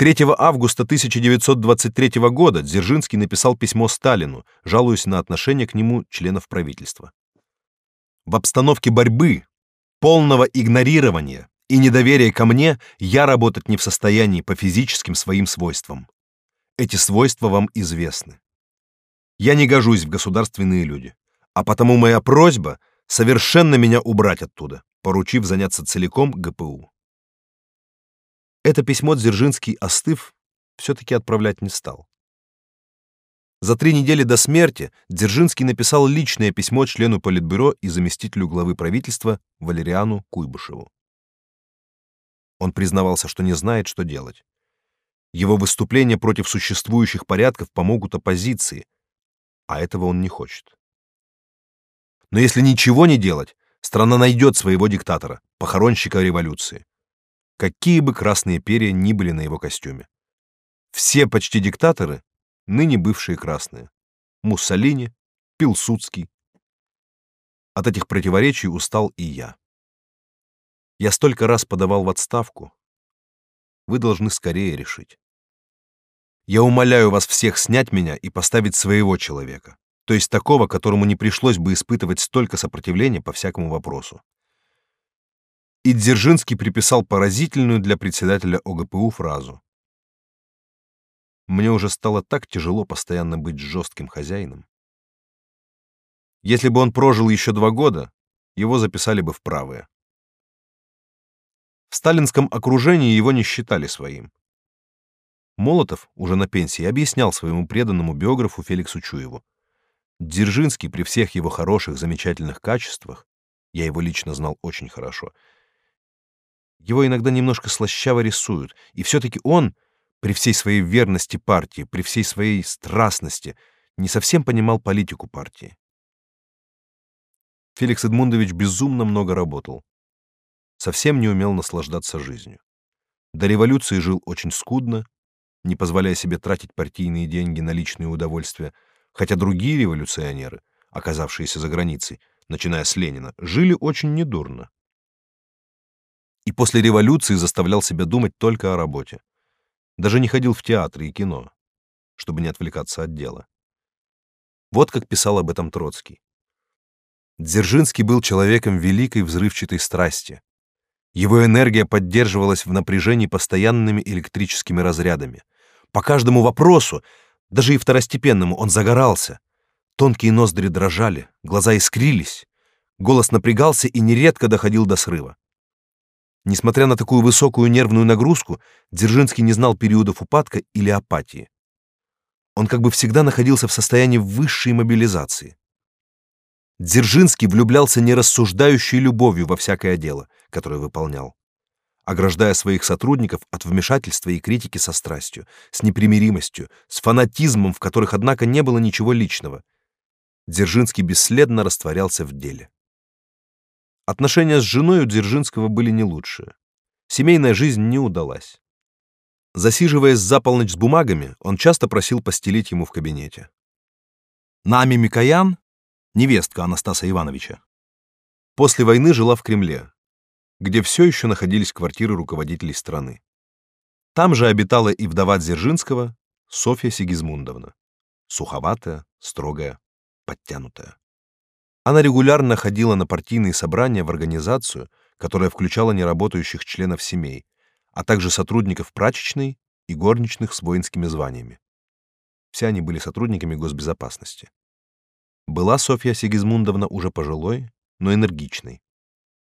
3 августа 1923 года Дзержинский написал письмо Сталину, жалуясь на отношение к нему членов правительства. В обстановке борьбы, полного игнорирования и недоверия ко мне я работать не в состоянии по физическим своим свойствам. Эти свойства вам известны. Я не гожусь в государственные люди, а потому моя просьба совершенно меня убрать оттуда, поручив заняться целиком ГПУ. Это письмо Дзержинский, остыв, все-таки отправлять не стал. За три недели до смерти Дзержинский написал личное письмо члену Политбюро и заместителю главы правительства Валериану Куйбышеву. Он признавался, что не знает, что делать. Его выступления против существующих порядков помогут оппозиции, а этого он не хочет. Но если ничего не делать, страна найдет своего диктатора, похоронщика революции. Какие бы красные перья ни были на его костюме. Все почти диктаторы ныне бывшие красные. Муссолини, Пилсудский. От этих противоречий устал и я. Я столько раз подавал в отставку. Вы должны скорее решить. Я умоляю вас всех снять меня и поставить своего человека, то есть такого, которому не пришлось бы испытывать столько сопротивления по всякому вопросу. И Дзержинский приписал поразительную для председателя ОГПУ фразу. Мне уже стало так тяжело постоянно быть жестким хозяином. Если бы он прожил еще два года, его записали бы в правые. В сталинском окружении его не считали своим. Молотов, уже на пенсии, объяснял своему преданному биографу Феликсу Чуеву. Дзержинский при всех его хороших, замечательных качествах, я его лично знал очень хорошо, его иногда немножко слащаво рисуют, и все-таки он при всей своей верности партии, при всей своей страстности, не совсем понимал политику партии. Феликс Эдмундович безумно много работал. Совсем не умел наслаждаться жизнью. До революции жил очень скудно, не позволяя себе тратить партийные деньги на личные удовольствия, хотя другие революционеры, оказавшиеся за границей, начиная с Ленина, жили очень недурно. И после революции заставлял себя думать только о работе. Даже не ходил в театры и кино, чтобы не отвлекаться от дела. Вот как писал об этом Троцкий. Дзержинский был человеком великой взрывчатой страсти. Его энергия поддерживалась в напряжении постоянными электрическими разрядами. По каждому вопросу, даже и второстепенному, он загорался. Тонкие ноздри дрожали, глаза искрились, голос напрягался и нередко доходил до срыва. Несмотря на такую высокую нервную нагрузку, Дзержинский не знал периодов упадка или апатии. Он как бы всегда находился в состоянии высшей мобилизации. Дзержинский влюблялся нерассуждающей любовью во всякое дело, которое выполнял, ограждая своих сотрудников от вмешательства и критики со страстью, с непримиримостью, с фанатизмом, в которых, однако, не было ничего личного. Дзержинский бесследно растворялся в деле. Отношения с женой у Дзержинского были не лучшие. Семейная жизнь не удалась. Засиживаясь за полночь с бумагами, он часто просил постелить ему в кабинете. Нами Микоян, невестка Анастаса Ивановича, после войны жила в Кремле, где все еще находились квартиры руководителей страны. Там же обитала и вдова Дзержинского, Софья Сигизмундовна, суховатая, строгая, подтянутая. Она регулярно ходила на партийные собрания в организацию, которая включала неработающих членов семей, а также сотрудников прачечной и горничных с воинскими званиями. Все они были сотрудниками госбезопасности. Была Софья Сигизмундовна уже пожилой, но энергичной.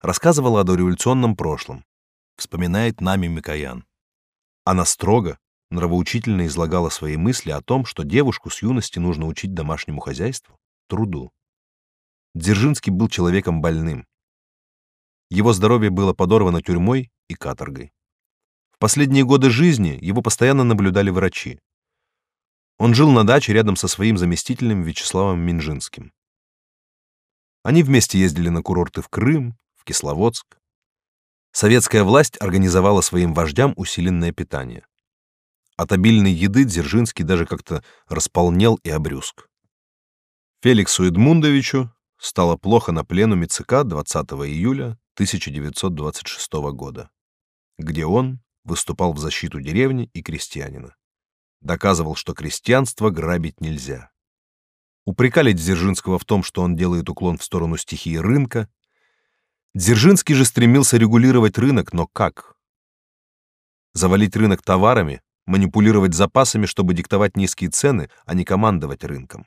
Рассказывала о дореволюционном прошлом. Вспоминает нами Микоян. Она строго, нравоучительно излагала свои мысли о том, что девушку с юности нужно учить домашнему хозяйству, труду. Дзержинский был человеком больным. Его здоровье было подорвано тюрьмой и каторгой. В последние годы жизни его постоянно наблюдали врачи. Он жил на даче рядом со своим заместителем Вячеславом Минжинским. Они вместе ездили на курорты в Крым, в Кисловодск. Советская власть организовала своим вождям усиленное питание. От обильной еды Дзержинский даже как-то располнел и обрюзг. Феликсу Эдмундовичу стало плохо на пленуме ЦК 20 июля 1926 года, где он выступал в защиту деревни и крестьянина доказывал, что крестьянство грабить нельзя. Упрекали Дзержинского в том, что он делает уклон в сторону стихии рынка. Дзержинский же стремился регулировать рынок, но как? Завалить рынок товарами, манипулировать запасами, чтобы диктовать низкие цены, а не командовать рынком.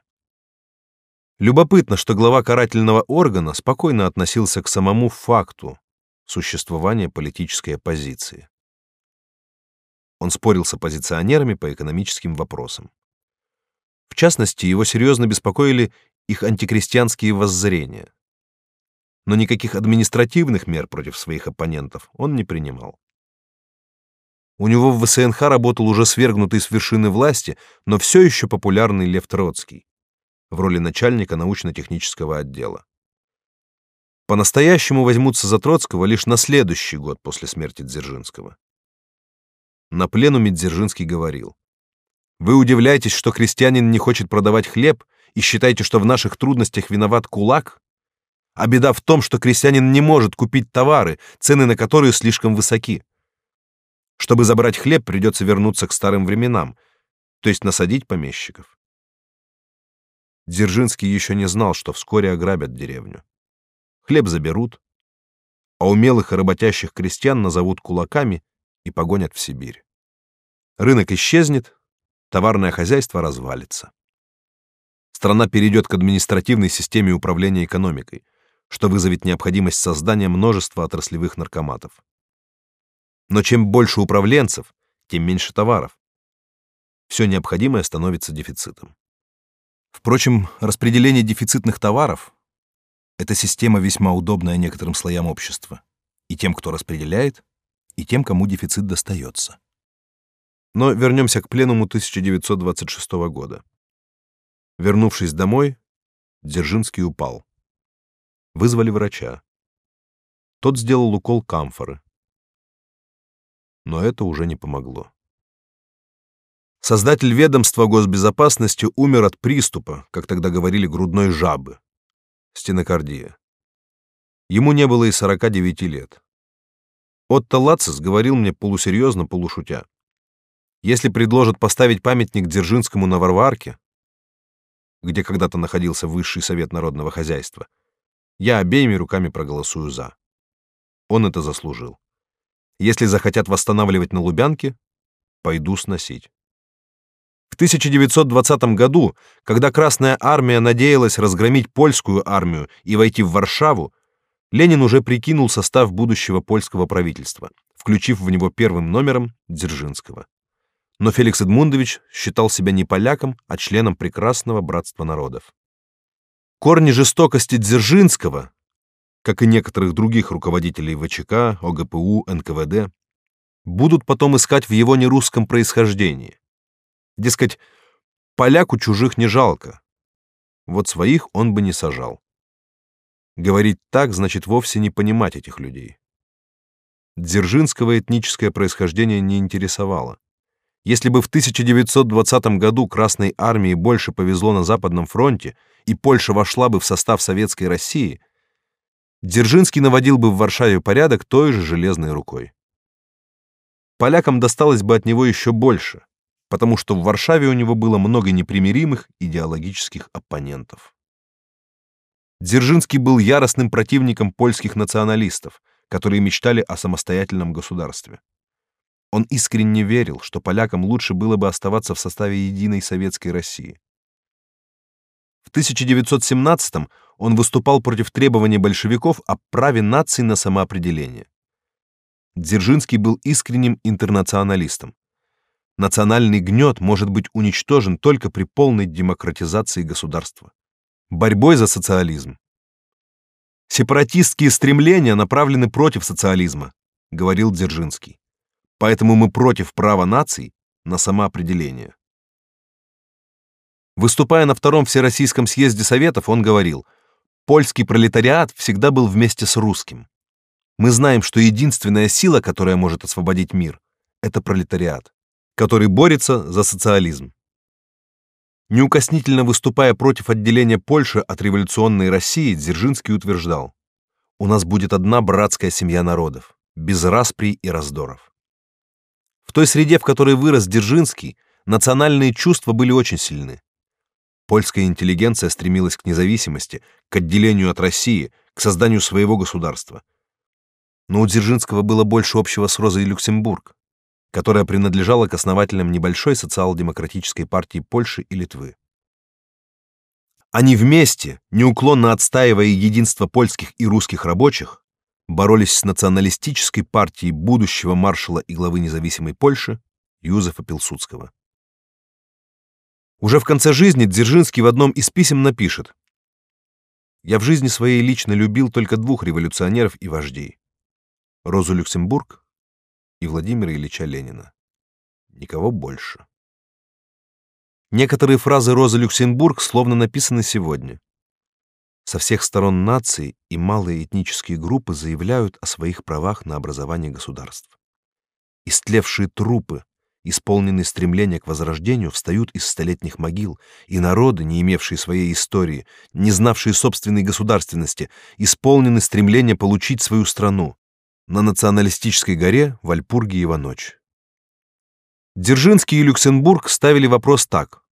Любопытно, что глава карательного органа спокойно относился к самому факту существования политической оппозиции. Он спорил с оппозиционерами по экономическим вопросам. В частности, его серьезно беспокоили их антикрестьянские воззрения. Но никаких административных мер против своих оппонентов он не принимал. У него в ВСНХ работал уже свергнутый с вершины власти, но все еще популярный Лев Троцкий в роли начальника научно-технического отдела. По-настоящему возьмутся за Троцкого лишь на следующий год после смерти Дзержинского. На пленуме Дзержинский говорил. «Вы удивляетесь, что крестьянин не хочет продавать хлеб и считаете, что в наших трудностях виноват кулак? А беда в том, что крестьянин не может купить товары, цены на которые слишком высоки. Чтобы забрать хлеб, придется вернуться к старым временам, то есть насадить помещиков». Дзержинский еще не знал, что вскоре ограбят деревню. Хлеб заберут, а умелых и работящих крестьян назовут кулаками и погонят в Сибирь. Рынок исчезнет, товарное хозяйство развалится. Страна перейдет к административной системе управления экономикой, что вызовет необходимость создания множества отраслевых наркоматов. Но чем больше управленцев, тем меньше товаров. Все необходимое становится дефицитом. Впрочем, распределение дефицитных товаров — это система весьма удобная некоторым слоям общества, и тем, кто распределяет, и тем, кому дефицит достается. Но вернемся к пленуму 1926 года. Вернувшись домой, Дзержинский упал. Вызвали врача. Тот сделал укол камфоры. Но это уже не помогло. Создатель ведомства госбезопасности умер от приступа, как тогда говорили, грудной жабы. Стенокардия. Ему не было и 49 лет. Отто Лацис говорил мне полусерьезно, полушутя. Если предложат поставить памятник Дзержинскому на Варварке, где когда-то находился Высший совет народного хозяйства, я обеими руками проголосую «за». Он это заслужил. Если захотят восстанавливать на Лубянке, пойду сносить. В 1920 году, когда Красная армия надеялась разгромить польскую армию и войти в Варшаву, Ленин уже прикинул состав будущего польского правительства, включив в него первым номером Дзержинского. Но Феликс Эдмундович считал себя не поляком, а членом прекрасного братства народов. Корни жестокости Дзержинского, как и некоторых других руководителей ВЧК, ОГПУ, НКВД, будут потом искать в его нерусском происхождении. Дескать, поляку чужих не жалко. Вот своих он бы не сажал. Говорить так значит вовсе не понимать этих людей. Дзержинского этническое происхождение не интересовало. Если бы в 1920 году Красной армии больше повезло на Западном фронте и Польша вошла бы в состав Советской России, Дзержинский наводил бы в Варшаве порядок той же железной рукой. Полякам досталось бы от него еще больше, потому что в Варшаве у него было много непримиримых идеологических оппонентов. Дзержинский был яростным противником польских националистов, которые мечтали о самостоятельном государстве. Он искренне верил, что полякам лучше было бы оставаться в составе единой советской России. В 1917 он выступал против требований большевиков о праве наций на самоопределение. Дзержинский был искренним интернационалистом. Национальный гнет может быть уничтожен только при полной демократизации государства борьбой за социализм. Сепаратистские стремления направлены против социализма, говорил Дзержинский. Поэтому мы против права наций на самоопределение. Выступая на втором всероссийском съезде советов, он говорил: "Польский пролетариат всегда был вместе с русским. Мы знаем, что единственная сила, которая может освободить мир, это пролетариат, который борется за социализм. Неукоснительно выступая против отделения Польши от революционной России, Дзержинский утверждал: "У нас будет одна братская семья народов, без распри и раздоров". В той среде, в которой вырос Дзержинский, национальные чувства были очень сильны. Польская интеллигенция стремилась к независимости, к отделению от России, к созданию своего государства. Но у Дзержинского было больше общего с Розой Люксембург которая принадлежала к основателям небольшой социал-демократической партии Польши и Литвы. Они вместе, неуклонно отстаивая единство польских и русских рабочих, боролись с националистической партией будущего маршала и главы независимой Польши Юзефа Пилсудского. Уже в конце жизни Дзержинский в одном из писем напишет: Я в жизни своей лично любил только двух революционеров и вождей: Розу Люксембург и Владимира Ильича Ленина. Никого больше. Некоторые фразы Розы Люксембург словно написаны сегодня. Со всех сторон нации и малые этнические группы заявляют о своих правах на образование государств. Истлевшие трупы, исполненные стремления к возрождению, встают из столетних могил, и народы, не имевшие своей истории, не знавшие собственной государственности, исполнены стремления получить свою страну, на националистической горе Вальпургиева ночь. Дзержинский и Люксембург ставили вопрос так: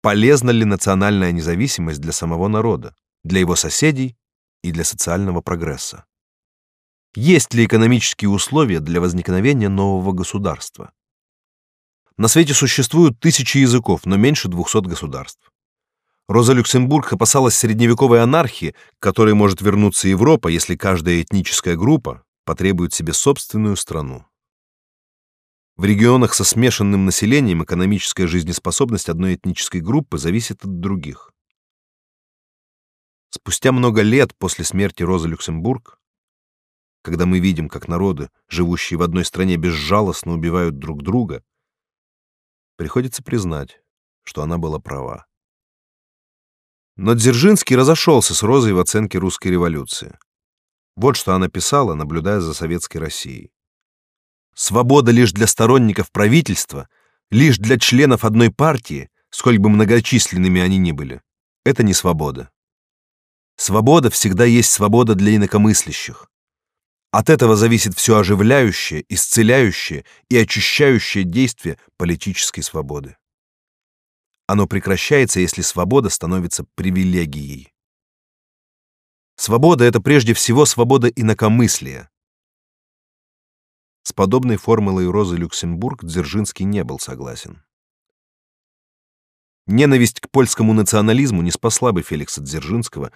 полезна ли национальная независимость для самого народа, для его соседей и для социального прогресса? Есть ли экономические условия для возникновения нового государства? На свете существуют тысячи языков, но меньше 200 государств. Роза Люксембург опасалась средневековой анархии, к которой может вернуться Европа, если каждая этническая группа, потребует себе собственную страну. В регионах со смешанным населением экономическая жизнеспособность одной этнической группы зависит от других. Спустя много лет после смерти Розы Люксембург, когда мы видим, как народы, живущие в одной стране, безжалостно убивают друг друга, Приходится признать, что она была права. Но Дзержинский разошелся с Розой в оценке русской революции. Вот что она писала, наблюдая за советской Россией. «Свобода лишь для сторонников правительства, лишь для членов одной партии, сколь бы многочисленными они ни были, это не свобода. Свобода всегда есть свобода для инакомыслящих. От этого зависит все оживляющее, исцеляющее и очищающее действие политической свободы. Оно прекращается, если свобода становится привилегией. Свобода — это прежде всего свобода инакомыслия. С подобной формулой Розы Люксембург Дзержинский не был согласен. Ненависть к польскому национализму не спасла бы Феликса Дзержинского,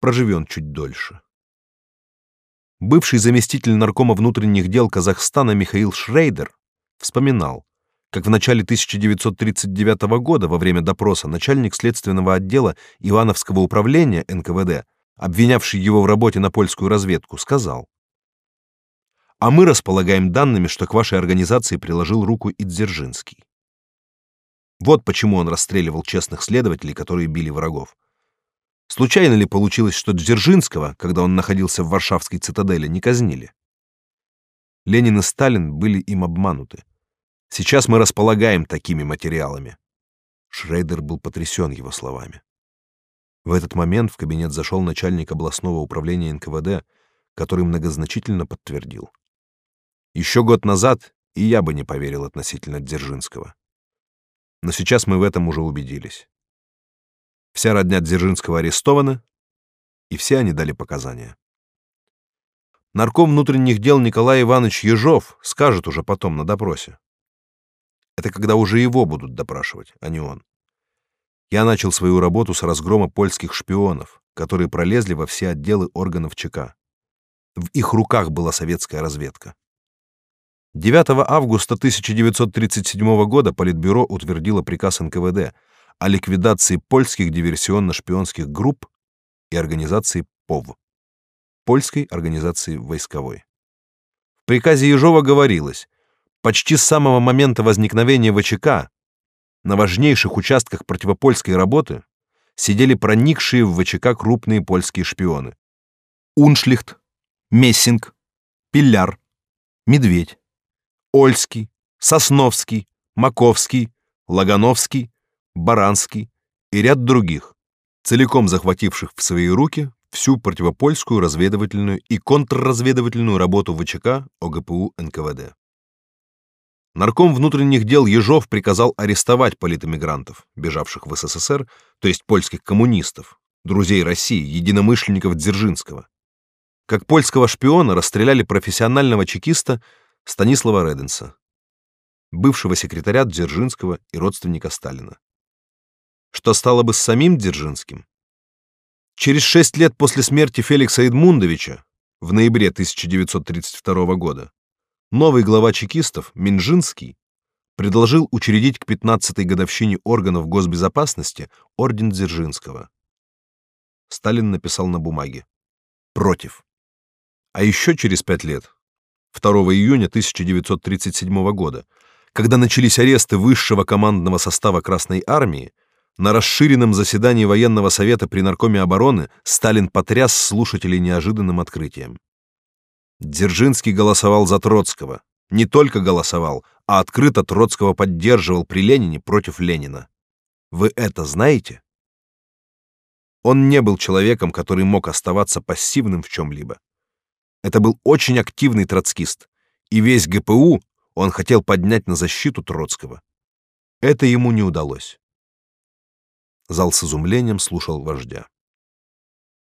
проживен чуть дольше. Бывший заместитель наркома внутренних дел Казахстана Михаил Шрейдер вспоминал, как в начале 1939 года во время допроса начальник следственного отдела Ивановского управления НКВД, обвинявший его в работе на польскую разведку, сказал: "А мы располагаем данными, что к вашей организации приложил руку и Дзержинский. Вот почему он расстреливал честных следователей, которые били врагов. Случайно ли получилось, что Дзержинского, когда он находился в Варшавской цитадели, не казнили? Ленин и Сталин были им обмануты. Сейчас мы располагаем такими материалами. Шрейдер был потрясен его словами. В этот момент в кабинет зашел начальник областного управления НКВД, который многозначительно подтвердил. Еще год назад и я бы не поверил относительно Дзержинского. Но сейчас мы в этом уже убедились. Вся родня Дзержинского арестована, и все они дали показания. Нарком внутренних дел Николай Иванович Ежов скажет уже потом на допросе. Это когда уже его будут допрашивать, а не он. Я начал свою работу с разгрома польских шпионов, которые пролезли во все отделы органов ЧК. В их руках была советская разведка. 9 августа 1937 года Политбюро утвердило приказ НКВД о ликвидации польских диверсионно-шпионских групп и организации ПОВ, польской организации войсковой. В приказе Ежова говорилось, Почти с самого момента возникновения ВЧК на важнейших участках противопольской работы сидели проникшие в ВЧК крупные польские шпионы. Уншлихт, Мессинг, Пилляр, Медведь, Ольский, Сосновский, Маковский, Лагановский, Баранский и ряд других, целиком захвативших в свои руки всю противопольскую разведывательную и контрразведывательную работу ВЧК ОГПУ НКВД. Нарком внутренних дел Ежов приказал арестовать политэмигрантов, бежавших в СССР, то есть польских коммунистов, друзей России, единомышленников Дзержинского. Как польского шпиона расстреляли профессионального чекиста Станислава Реденса, бывшего секретаря Дзержинского и родственника Сталина. Что стало бы с самим Дзержинским? Через шесть лет после смерти Феликса Эдмундовича, в ноябре 1932 года, Новый глава чекистов, Минжинский, предложил учредить к 15-й годовщине органов госбезопасности орден Дзержинского. Сталин написал на бумаге «Против». А еще через пять лет, 2 июня 1937 года, когда начались аресты высшего командного состава Красной Армии, на расширенном заседании военного совета при Наркоме обороны Сталин потряс слушателей неожиданным открытием. Дзержинский голосовал за Троцкого. Не только голосовал, а открыто Троцкого поддерживал при Ленине против Ленина. Вы это знаете? Он не был человеком, который мог оставаться пассивным в чем-либо. Это был очень активный троцкист, и весь ГПУ он хотел поднять на защиту Троцкого. Это ему не удалось. Зал с изумлением слушал вождя.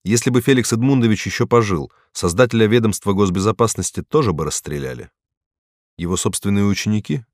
Если бы Феликс Эдмундович еще пожил, создателя ведомства госбезопасности тоже бы расстреляли. Его собственные ученики?